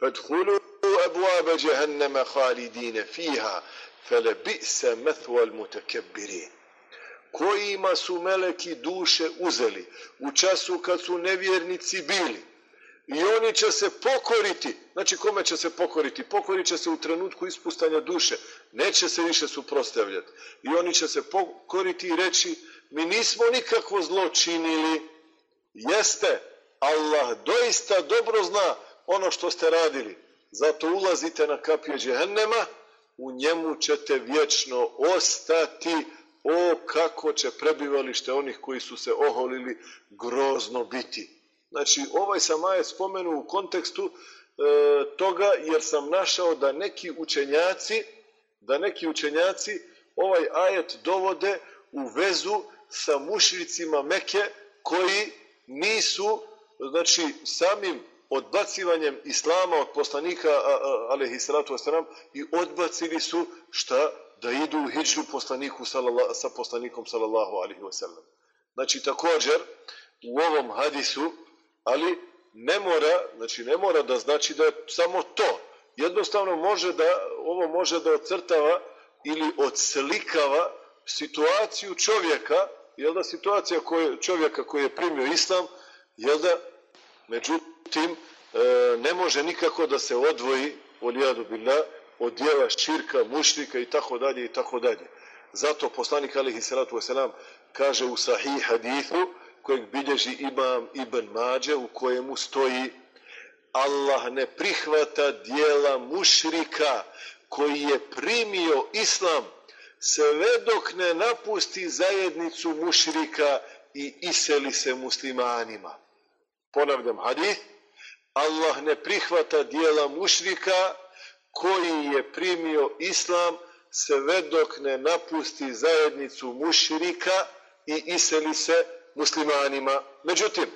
fadkhulu abwaba jahannama khalidina fiha falabi'sa mathwa almutakabbirin kojima su meleki duše uzeli u času kad su nevjernici bili. I oni će se pokoriti. Znači kome će se pokoriti? Pokorit će se u trenutku ispustanja duše. Neće se više suprostavljati i oni će se pokoriti i reći mi nismo nikakvo zlo činili. Jeste Allah doista dobro zna ono što ste radili. Zato ulazite na kapije džehennema u njemu ćete vječno ostati o kako će prebivalište onih koji su se oholili grozno biti. Znači, ovaj sam ajet spomenu u kontekstu e, toga jer sam našao da neki učenjaci da neki učenjaci ovaj ajet dovode u vezu sa mušricima Meke koji nisu znači samim odbacivanjem islama od poslanika alejhi salatu vesselam i odbacili su šta da idu u hijđu poslaniku sallallahu, sa poslanikom sallallahu alaihi wasallam. Znači također u ovom hadisu, ali ne mora, znači ne mora da znači da je samo to. Jednostavno može da, ovo može da ocrtava ili odslikava situaciju čovjeka, je da situacija koje, čovjeka koji je primio islam, je da međutim e, ne može nikako da se odvoji od jadu billah od dijela širka, mušrika i tako dalje i tako dalje. Zato poslanik alihi salatu wasalam kaže u sahih hadithu kojeg bilježi imam Ibn Mađe u kojemu stoji Allah ne prihvata dijela mušrika koji je primio islam sve dok ne napusti zajednicu mušrika i iseli se muslimanima. Ponavljam hadith, Allah ne prihvata dijela mušrika koji je primio islam sve dok ne napusti zajednicu mušrika i iseli se muslimanima. Međutim,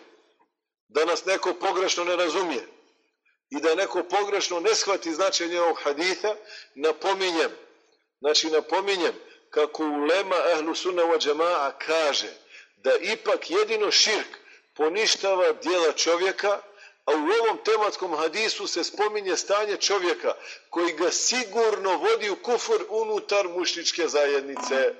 da nas neko pogrešno ne razumije i da neko pogrešno ne shvati značenje ovog haditha, napominjem, znači napominjem kako ulema ehlu sunna wa džema'a kaže da ipak jedino širk poništava dijela čovjeka, A u ovom tematskom hadisu se spominje stanje čovjeka koji ga sigurno vodi u kufur unutar mušničke zajednice.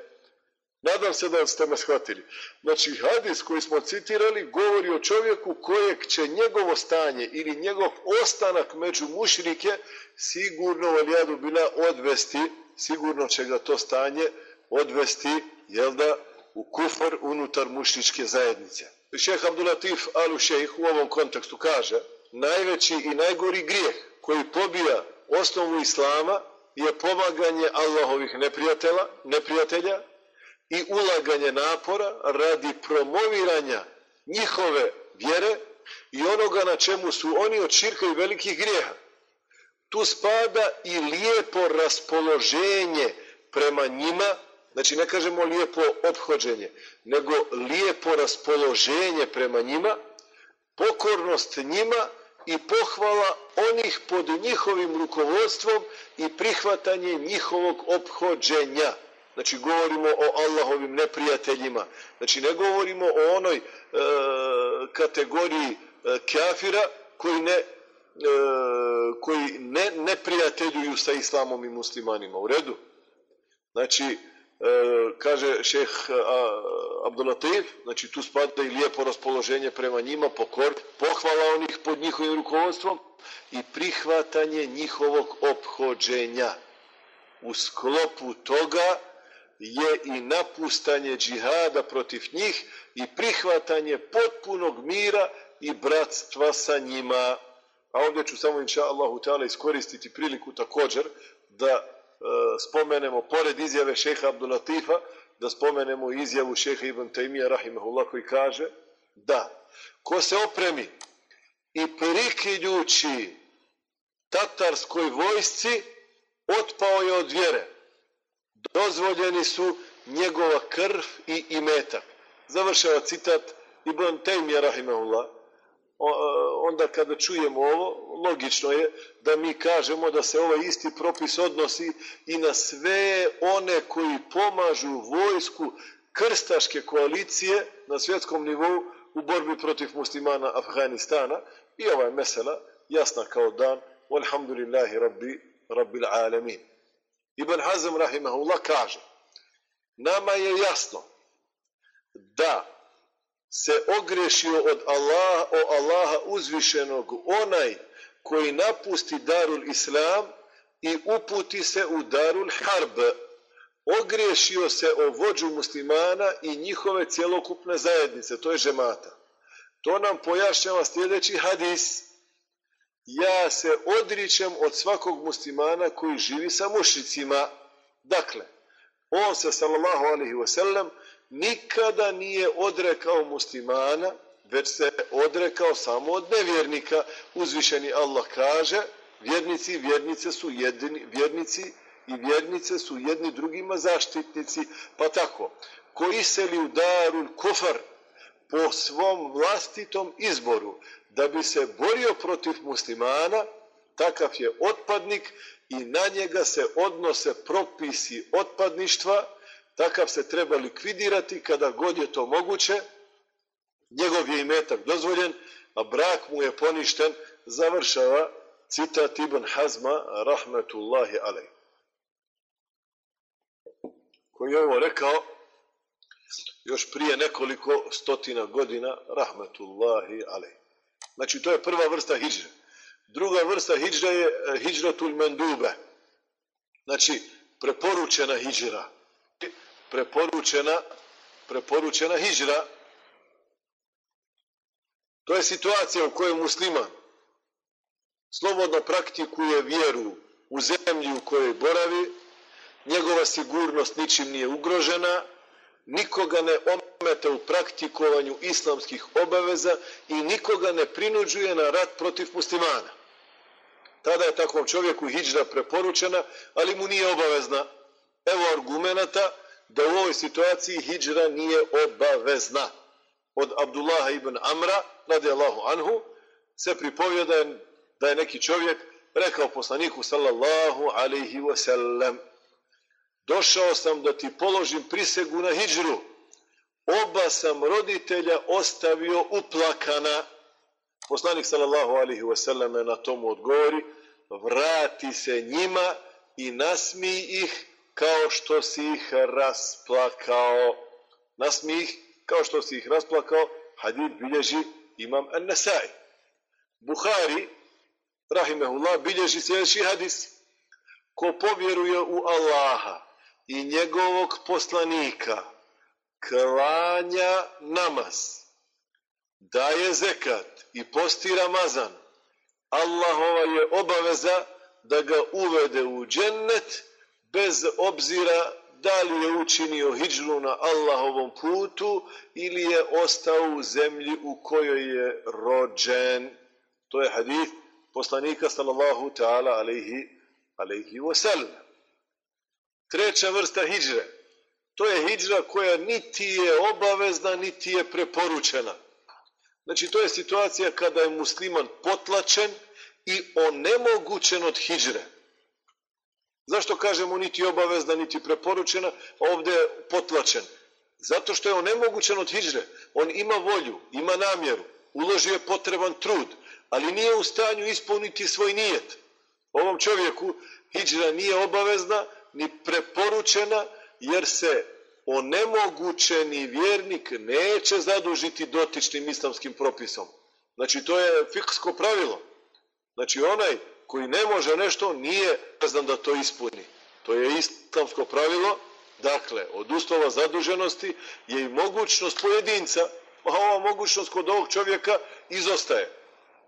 Nadam se da ste me shvatili. Znači, hadis koji smo citirali govori o čovjeku kojeg će njegovo stanje ili njegov ostanak među mušnike sigurno valijadu bila odvesti, sigurno će ga to stanje odvesti, jel da, u kufar unutar mušničke zajednice. Šeh Abdulatif Alu Šejh u ovom kontekstu kaže najveći i najgori grijeh koji pobija osnovu Islama je pomaganje Allahovih neprijatelja, neprijatelja i ulaganje napora radi promoviranja njihove vjere i onoga na čemu su oni od širka i velikih grijeha. Tu spada i lijepo raspoloženje prema njima Znači ne kažemo lijepo obhođenje, nego lijepo raspoloženje prema njima, pokornost njima i pohvala onih pod njihovim rukovodstvom i prihvatanje njihovog obhođenja. Znači govorimo o Allahovim neprijateljima. Znači ne govorimo o onoj e, kategoriji e, kafira koji ne e, koji ne, ne prijateljuju sa islamom i muslimanima. U redu? Znači, E, kaže šeh e, Abdulatif, znači tu spada i lijepo raspoloženje prema njima, pokor, pohvala onih pod njihovim rukovodstvom i prihvatanje njihovog obhođenja. U sklopu toga je i napustanje džihada protiv njih i prihvatanje potpunog mira i bratstva sa njima. A ovdje ću samo inša Allahu ta'ala iskoristiti priliku također da Eh, spomenemo, pored izjave šeha Abdulatifa, da spomenemo izjavu šeha Ibn Taymija, rahimahullah, koji kaže da, ko se opremi i prikiljući tatarskoj vojsci, otpao je od vjere. Dozvoljeni su njegova krv i imetak. Završava citat Ibn Taymija, rahimahullah. E, onda kada čujemo ovo, logično je da mi kažemo da se ovaj isti propis odnosi i na sve one koji pomažu vojsku krstaške koalicije na svjetskom nivou u borbi protiv muslimana Afganistana. I ova je mesela jasna kao dan. Walhamdulillahi rabbi rabbil alamin. Ibn Hazm rahimahullah kaže nama je jasno da se ogrešio od Allaha, o Allaha uzvišenog onaj koji napusti Darul Islam i uputi se u Darul Harb. Ogriješio se o vođu muslimana i njihove cjelokupne zajednice, to je žemata. To nam pojašnjava sljedeći hadis. Ja se odričem od svakog muslimana koji živi sa mušicima. Dakle, on se, sallallahu alaihi wasallam, nikada nije odrekao muslimana, već se odrekao samo od nevjernika. Uzvišeni Allah kaže, vjernici i vjernice su jedini, vjernici i vjernice su jedni drugima zaštitnici, pa tako, ko iseli u darul kufar po svom vlastitom izboru da bi se borio protiv muslimana, takav je otpadnik i na njega se odnose propisi otpadništva, takav se treba likvidirati kada god je to moguće, njegov je imetak dozvoljen, a brak mu je poništen, završava citat Ibn Hazma, rahmetullahi alej. Koji je ovo rekao, još prije nekoliko stotina godina, rahmetullahi alej. Znači, to je prva vrsta hijđre. Druga vrsta hijđre je eh, hijđratul mendube. Znači, preporučena hijđra. Preporučena, preporučena hijra. To je situacija u kojoj musliman slobodno praktikuje vjeru u zemlji u kojoj boravi, njegova sigurnost ničim nije ugrožena, nikoga ne ometa u praktikovanju islamskih obaveza i nikoga ne prinuđuje na rat protiv muslimana. Tada je takvom čovjeku hijđra preporučena, ali mu nije obavezna. Evo argumenta da u ovoj situaciji hijra nije obavezna. Od Abdullaha ibn Amra, radijallahu anhu, se pripovjeda da je neki čovjek rekao poslaniku sallallahu alaihi wasallam došao sam da ti položim prisegu na hijđru. Oba sam roditelja ostavio uplakana. Poslanik sallallahu alaihi wasallam na tomu odgovori vrati se njima i nasmi ih kao što si ih rasplakao. Na smih, kao što si ih rasplakao. Hadid bilježi imam an-Nasai. Buhari, rahimehullah, bilježi sljedeći hadis. Ko povjeruje u Allaha i njegovog poslanika, klanja namaz, daje zekat i posti Ramazan, Allahova je obaveza da ga uvede u džennet bez obzira da li je učinio hijđru na Allahovom putu ili je ostao u zemlji u kojoj je rođen. To je hadith poslanika sallallahu ta'ala alaihi, alaihi wasallam. Treća vrsta hijđre. To je hijđra koja niti je obavezna, niti je preporučena. Znači, to je situacija kada je musliman potlačen i onemogućen od hijđre. Zašto kažemo niti obavezna, niti preporučena, a ovdje je potlačen? Zato što je onemogućen od hijđre. On ima volju, ima namjeru, uložio je potreban trud, ali nije u stanju ispuniti svoj nijet. Ovom čovjeku hijđra nije obavezna, ni preporučena, jer se onemogućeni vjernik neće zadužiti dotičnim islamskim propisom. Znači, to je fiksko pravilo. Znači, onaj koji ne može nešto, nije znam da to ispuni. To je islamsko pravilo. Dakle, od uslova zaduženosti je i mogućnost pojedinca, a ova mogućnost kod ovog čovjeka izostaje.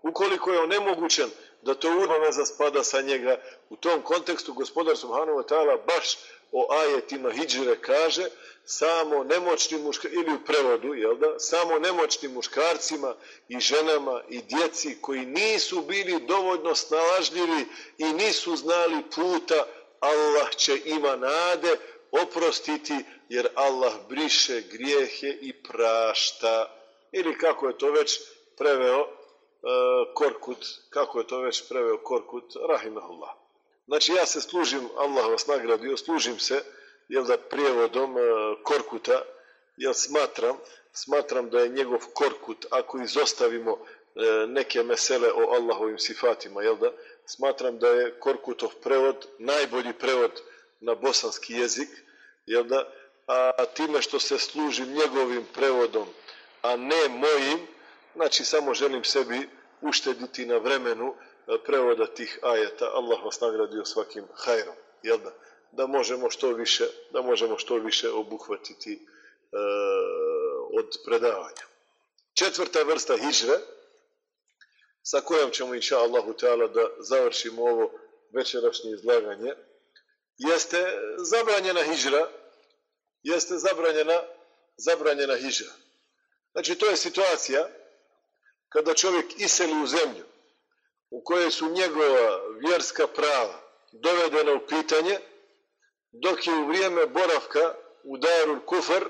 Ukoliko je onemogućen da to obaveza spada sa njega, u tom kontekstu gospodar Subhanahu wa ta'ala baš o ajetima hijđre kaže samo nemoćnim muškarcima, ili u prevodu, jel da, samo nemoćnim muškarcima i ženama i djeci koji nisu bili dovoljno snalažljivi i nisu znali puta, Allah će ima nade oprostiti jer Allah briše grijehe i prašta. Ili kako je to već preveo e, Korkut, kako je to već preveo Korkut, rahimahullah. Znači ja se služim, Allah vas nagradio, služim se, jel da prijevodom e, Korkuta, jel smatram, smatram da je njegov Korkut, ako izostavimo e, neke mesele o Allahovim sifatima, jel da, smatram da je Korkutov prevod najbolji prevod na bosanski jezik, jel da, a time što se služim njegovim prevodom, a ne mojim, znači samo želim sebi uštediti na vremenu prevoda tih ajeta. Allah vas nagradio svakim hajrom, jel da? Da možemo što više, da možemo što više obuhvatiti e, od predavanja. Četvrta vrsta hižre, sa kojom ćemo, inša Allahu Teala, da završimo ovo večerašnje izlaganje, jeste zabranjena hižra, jeste zabranjena, zabranjena hižra. Znači, to je situacija kada čovjek iseli u zemlju u kojoj su njegova vjerska prava dovedena u pitanje, dok je u vrijeme boravka u Darul Kufr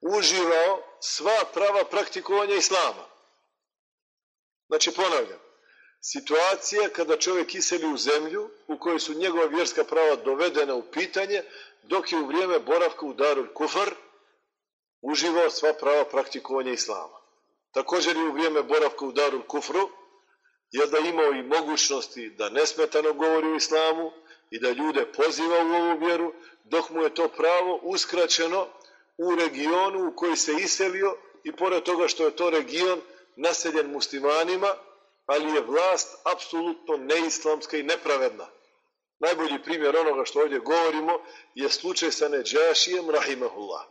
uživao sva prava praktikovanja Islama. Znači, ponavljam, situacija kada čovjek iseli u zemlju u kojoj su njegova vjerska prava dovedena u pitanje, dok je u vrijeme boravka u Darul Kufr uživao sva prava praktikovanja Islama. Također je u vrijeme boravka u Darul Kufru, je da imao i mogućnosti da nesmetano govori o Islamu i da ljude poziva u ovu vjeru, dok mu je to pravo uskraćeno u regionu u koji se iselio i pored toga što je to region naseljen muslimanima, ali je vlast apsolutno neislamska i nepravedna. Najbolji primjer onoga što ovdje govorimo je slučaj sa Neđašijem Rahimahullah.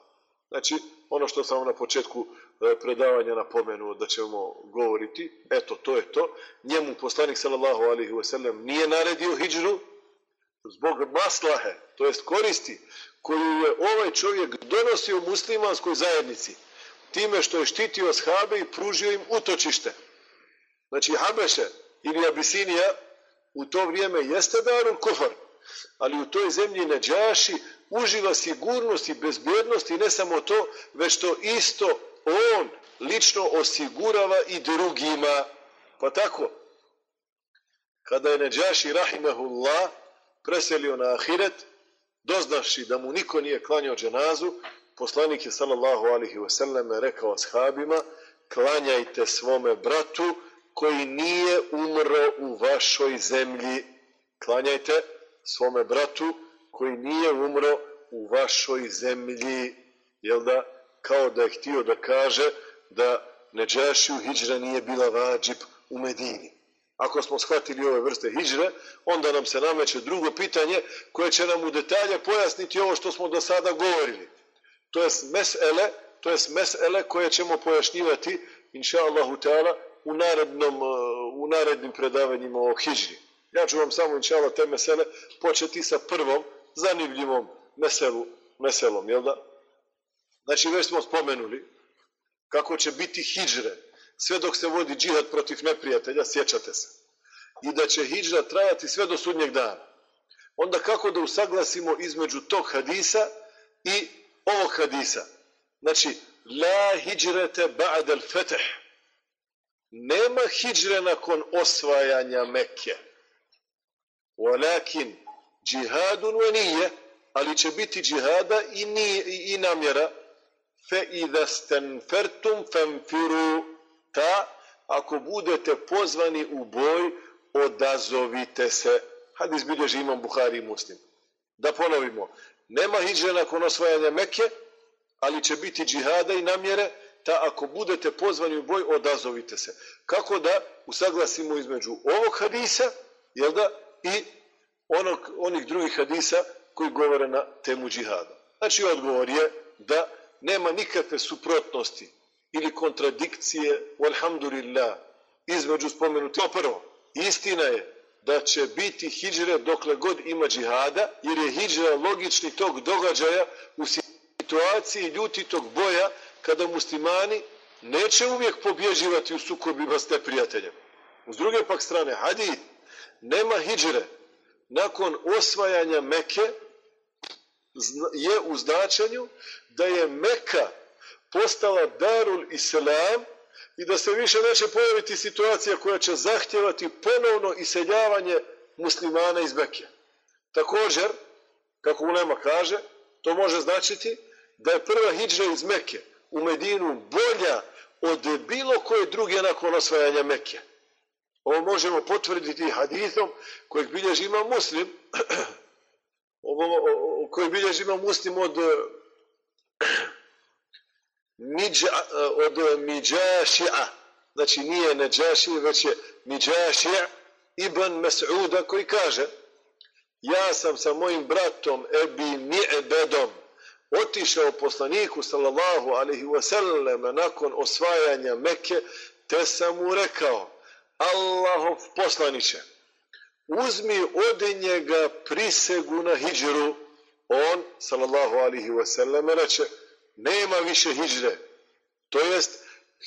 Znači, ono što sam na početku E, predavanja napomenuo da ćemo govoriti, eto, to je to. Njemu poslanik sallallahu alihi wasallam nije naredio hijđru zbog maslahe, to jest koristi, koju je ovaj čovjek donosio muslimanskoj zajednici, time što je štitio shabe i pružio im utočište. Znači, Habeše ili Abisinija u to vrijeme jeste darul kufar, ali u toj zemlji Neđaši uživa sigurnost i bezbjednost i ne samo to, već to isto on lično osigurava i drugima. Pa tako, kada je Neđaši Rahimahullah preselio na Ahiret, doznaši da mu niko nije klanjao dženazu, poslanik je sallallahu alihi wasallam rekao ashabima, klanjajte svome bratu koji nije umro u vašoj zemlji. Klanjajte svome bratu koji nije umro u vašoj zemlji, jel da, kao da je htio da kaže da Neđašiju hijđra nije bila vađib u Medini. Ako smo shvatili ove vrste hijđre, onda nam se nameće drugo pitanje koje će nam u detalje pojasniti ovo što smo do sada govorili. To je mesele, to je mesele koje ćemo pojašnjivati, inša Allahu Teala, u, narednom, u narednim predavanjima o hijđri. Ja ću vam samo, inša Allah, te mesele početi sa prvom zanimljivom meselu, meselom, jel da? Znači, već smo spomenuli kako će biti hijđre sve dok se vodi džihad protiv neprijatelja, sjećate se. I da će hijđra trajati sve do sudnjeg dana. Onda kako da usaglasimo između tog hadisa i ovog hadisa? Znači, la hijđrete ba'del feteh. Nema hijđre nakon osvajanja Mekke. Walakin džihadun wa nije, ali će biti džihada i, ni, i, i namjera. Fe idha stenfertum fenfiru ta, ako budete pozvani u boj, odazovite se. Hadis bilježi imam Buhari i Muslim. Da ponovimo, nema hiđe nakon osvajanja Mekke, ali će biti džihada i namjere, ta ako budete pozvani u boj, odazovite se. Kako da usaglasimo između ovog hadisa, jel da, i onog, onih drugih hadisa koji govore na temu džihada. Znači, odgovor je da nema nikakve suprotnosti ili kontradikcije, alhamdulillah, između spomenuti. To prvo, istina je da će biti hijđre dokle god ima džihada, jer je hijđra logični tog događaja u situaciji ljutitog boja kada muslimani neće uvijek pobježivati u sukobima s neprijateljem. S druge pak strane, hadid, nema hijđre nakon osvajanja Meke je u značenju da je Meka postala darul islam i da se više neće pojaviti situacija koja će zahtjevati ponovno iseljavanje muslimana iz Mekije. Također, kako Ulema kaže, to može značiti da je prva hijđa iz Mekke u Medinu bolja od bilo koje druge nakon osvajanja Mekke. Ovo možemo potvrditi hadithom kojeg bilježi ima muslim, ovo, koji bilježi ima muslim od eh, Midža, eh, od eh, Midžašija. Znači nije Neđaši, već je Midžašija ibn Mas'uda koji kaže ja sam sa mojim bratom Ebi Ni'bedom otišao poslaniku sallallahu alaihi wasallam nakon osvajanja Mekke te sam mu rekao Allahov poslaniće uzmi od njega prisegu na hijđru on sallallahu alaihi wasallam reče nema više hijđre to jest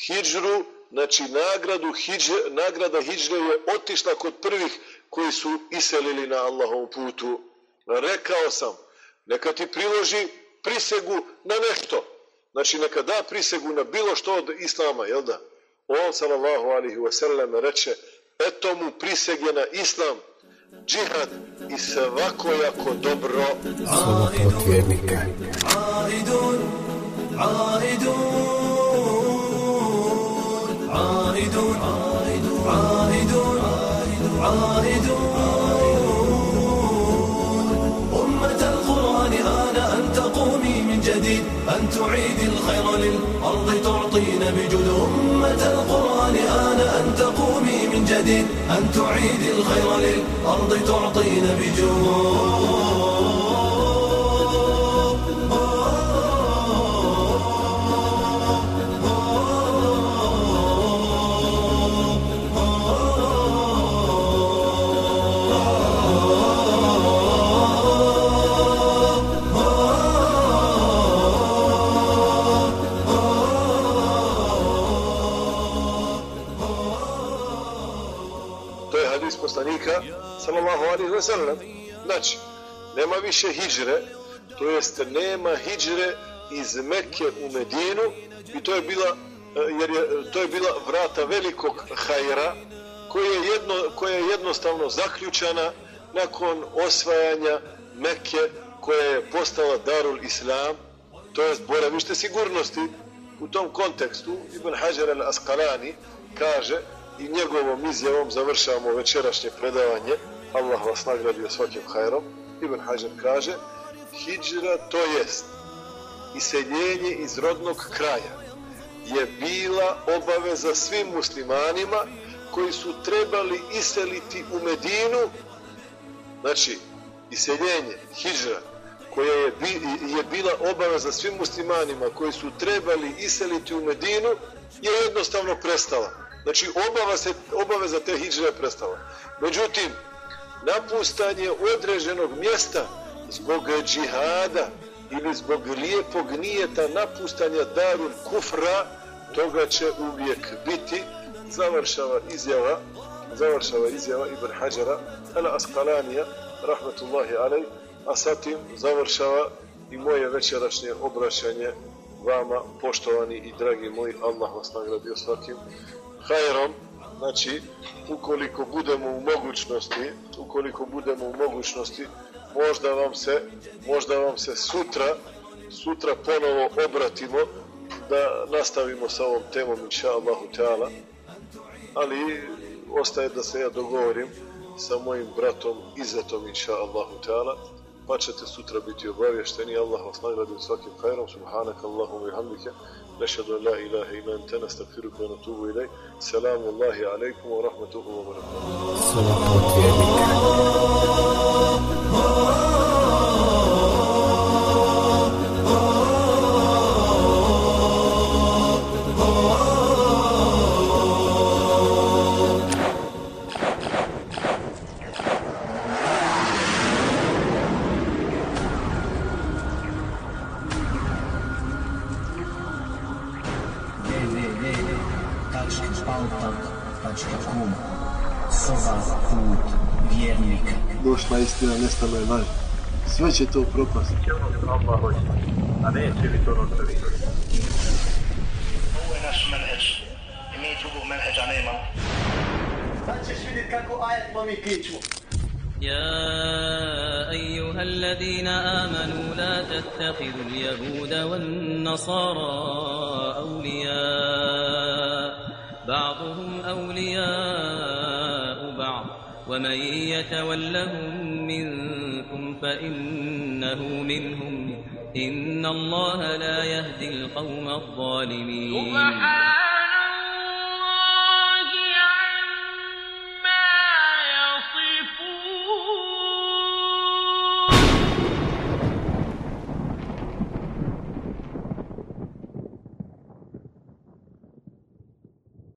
hijđru znači nagradu hijđre, nagrada hijđre je otišla kod prvih koji su iselili na Allahovom putu. Rekao sam, neka ti priloži prisegu na nešto. Znači, neka da prisegu na bilo što od Islama, jel da? On, sallallahu alihi wasallam, reče, eto mu prisege na Islam, džihad i svako jako dobro slovo kod vjernika. Aridun, aridun, aridun, aridun, aridun, aridun, aridun, aridun, aridun, aridun, أن تعيد الخير للأرض تعطينا بجود. Sallallahu alaihi wa sallam. Znači, nema više hijđre, to jest nema hijđre iz Mekke u Medinu i to je bila e, jer je, to je bila vrata velikog hajra koja je, jedno, koja je jednostavno zaključana nakon osvajanja Mekke koja je postala Darul Islam to jest boravište sigurnosti u tom kontekstu Ibn Hajar al-Asqalani kaže i njegovom izjavom završavamo večerašnje predavanje Allah vas nagradio svakim hajrom. Ibn Hajar kaže hijđra to jest iseljenje iz rodnog kraja je bila obaveza svim muslimanima koji su trebali iseliti u Medinu. Znači iseljenje, hijđra koja je, bi, je bila obaveza svim muslimanima koji su trebali iseliti u Medinu je jednostavno prestala. Znači obaveza, obaveza te hijđre je prestala. Međutim napustanje određenog mjesta zbog džihada ili zbog lijepog nijeta napustanja darul kufra toga će uvijek biti završava izjava završava izjava Ibn Hajara ala Asqalanija rahmetullahi alej a satim završava i moje večerašnje obraćanje vama poštovani i dragi moji Allah vas nagradio svakim hajrom znači ukoliko budemo u mogućnosti ukoliko budemo u mogućnosti možda vam se možda vam se sutra sutra ponovo obratimo da nastavimo sa ovom temom inša Allahu Teala. Ali ostaje da se ja dogovorim sa mojim bratom Izetom inša Allahu Teala pa ćete sutra biti obavješteni Allah vas nagradi svakim hajrom. Subhanak Allahum i hamdike نشهد أن لا إله إلا أنت نستغفرك ونتوب إليك. سلام الله عليكم ورحمته وبركاته. Sve će to propasti. Allah hoće, a neće li to ono što vi Ovo je naš menheđ. I mi drugog menheđa nemamo. Sad ćeš vidjeti kako ajet lomi kičmu. يا أيها الذين آمنوا لا تتخذوا اليهود والنصارى أولياء بعضهم أولياء بعض ومن يتولهم منكم فإنه منهم إن الله لا يهدي القوم الظالمين.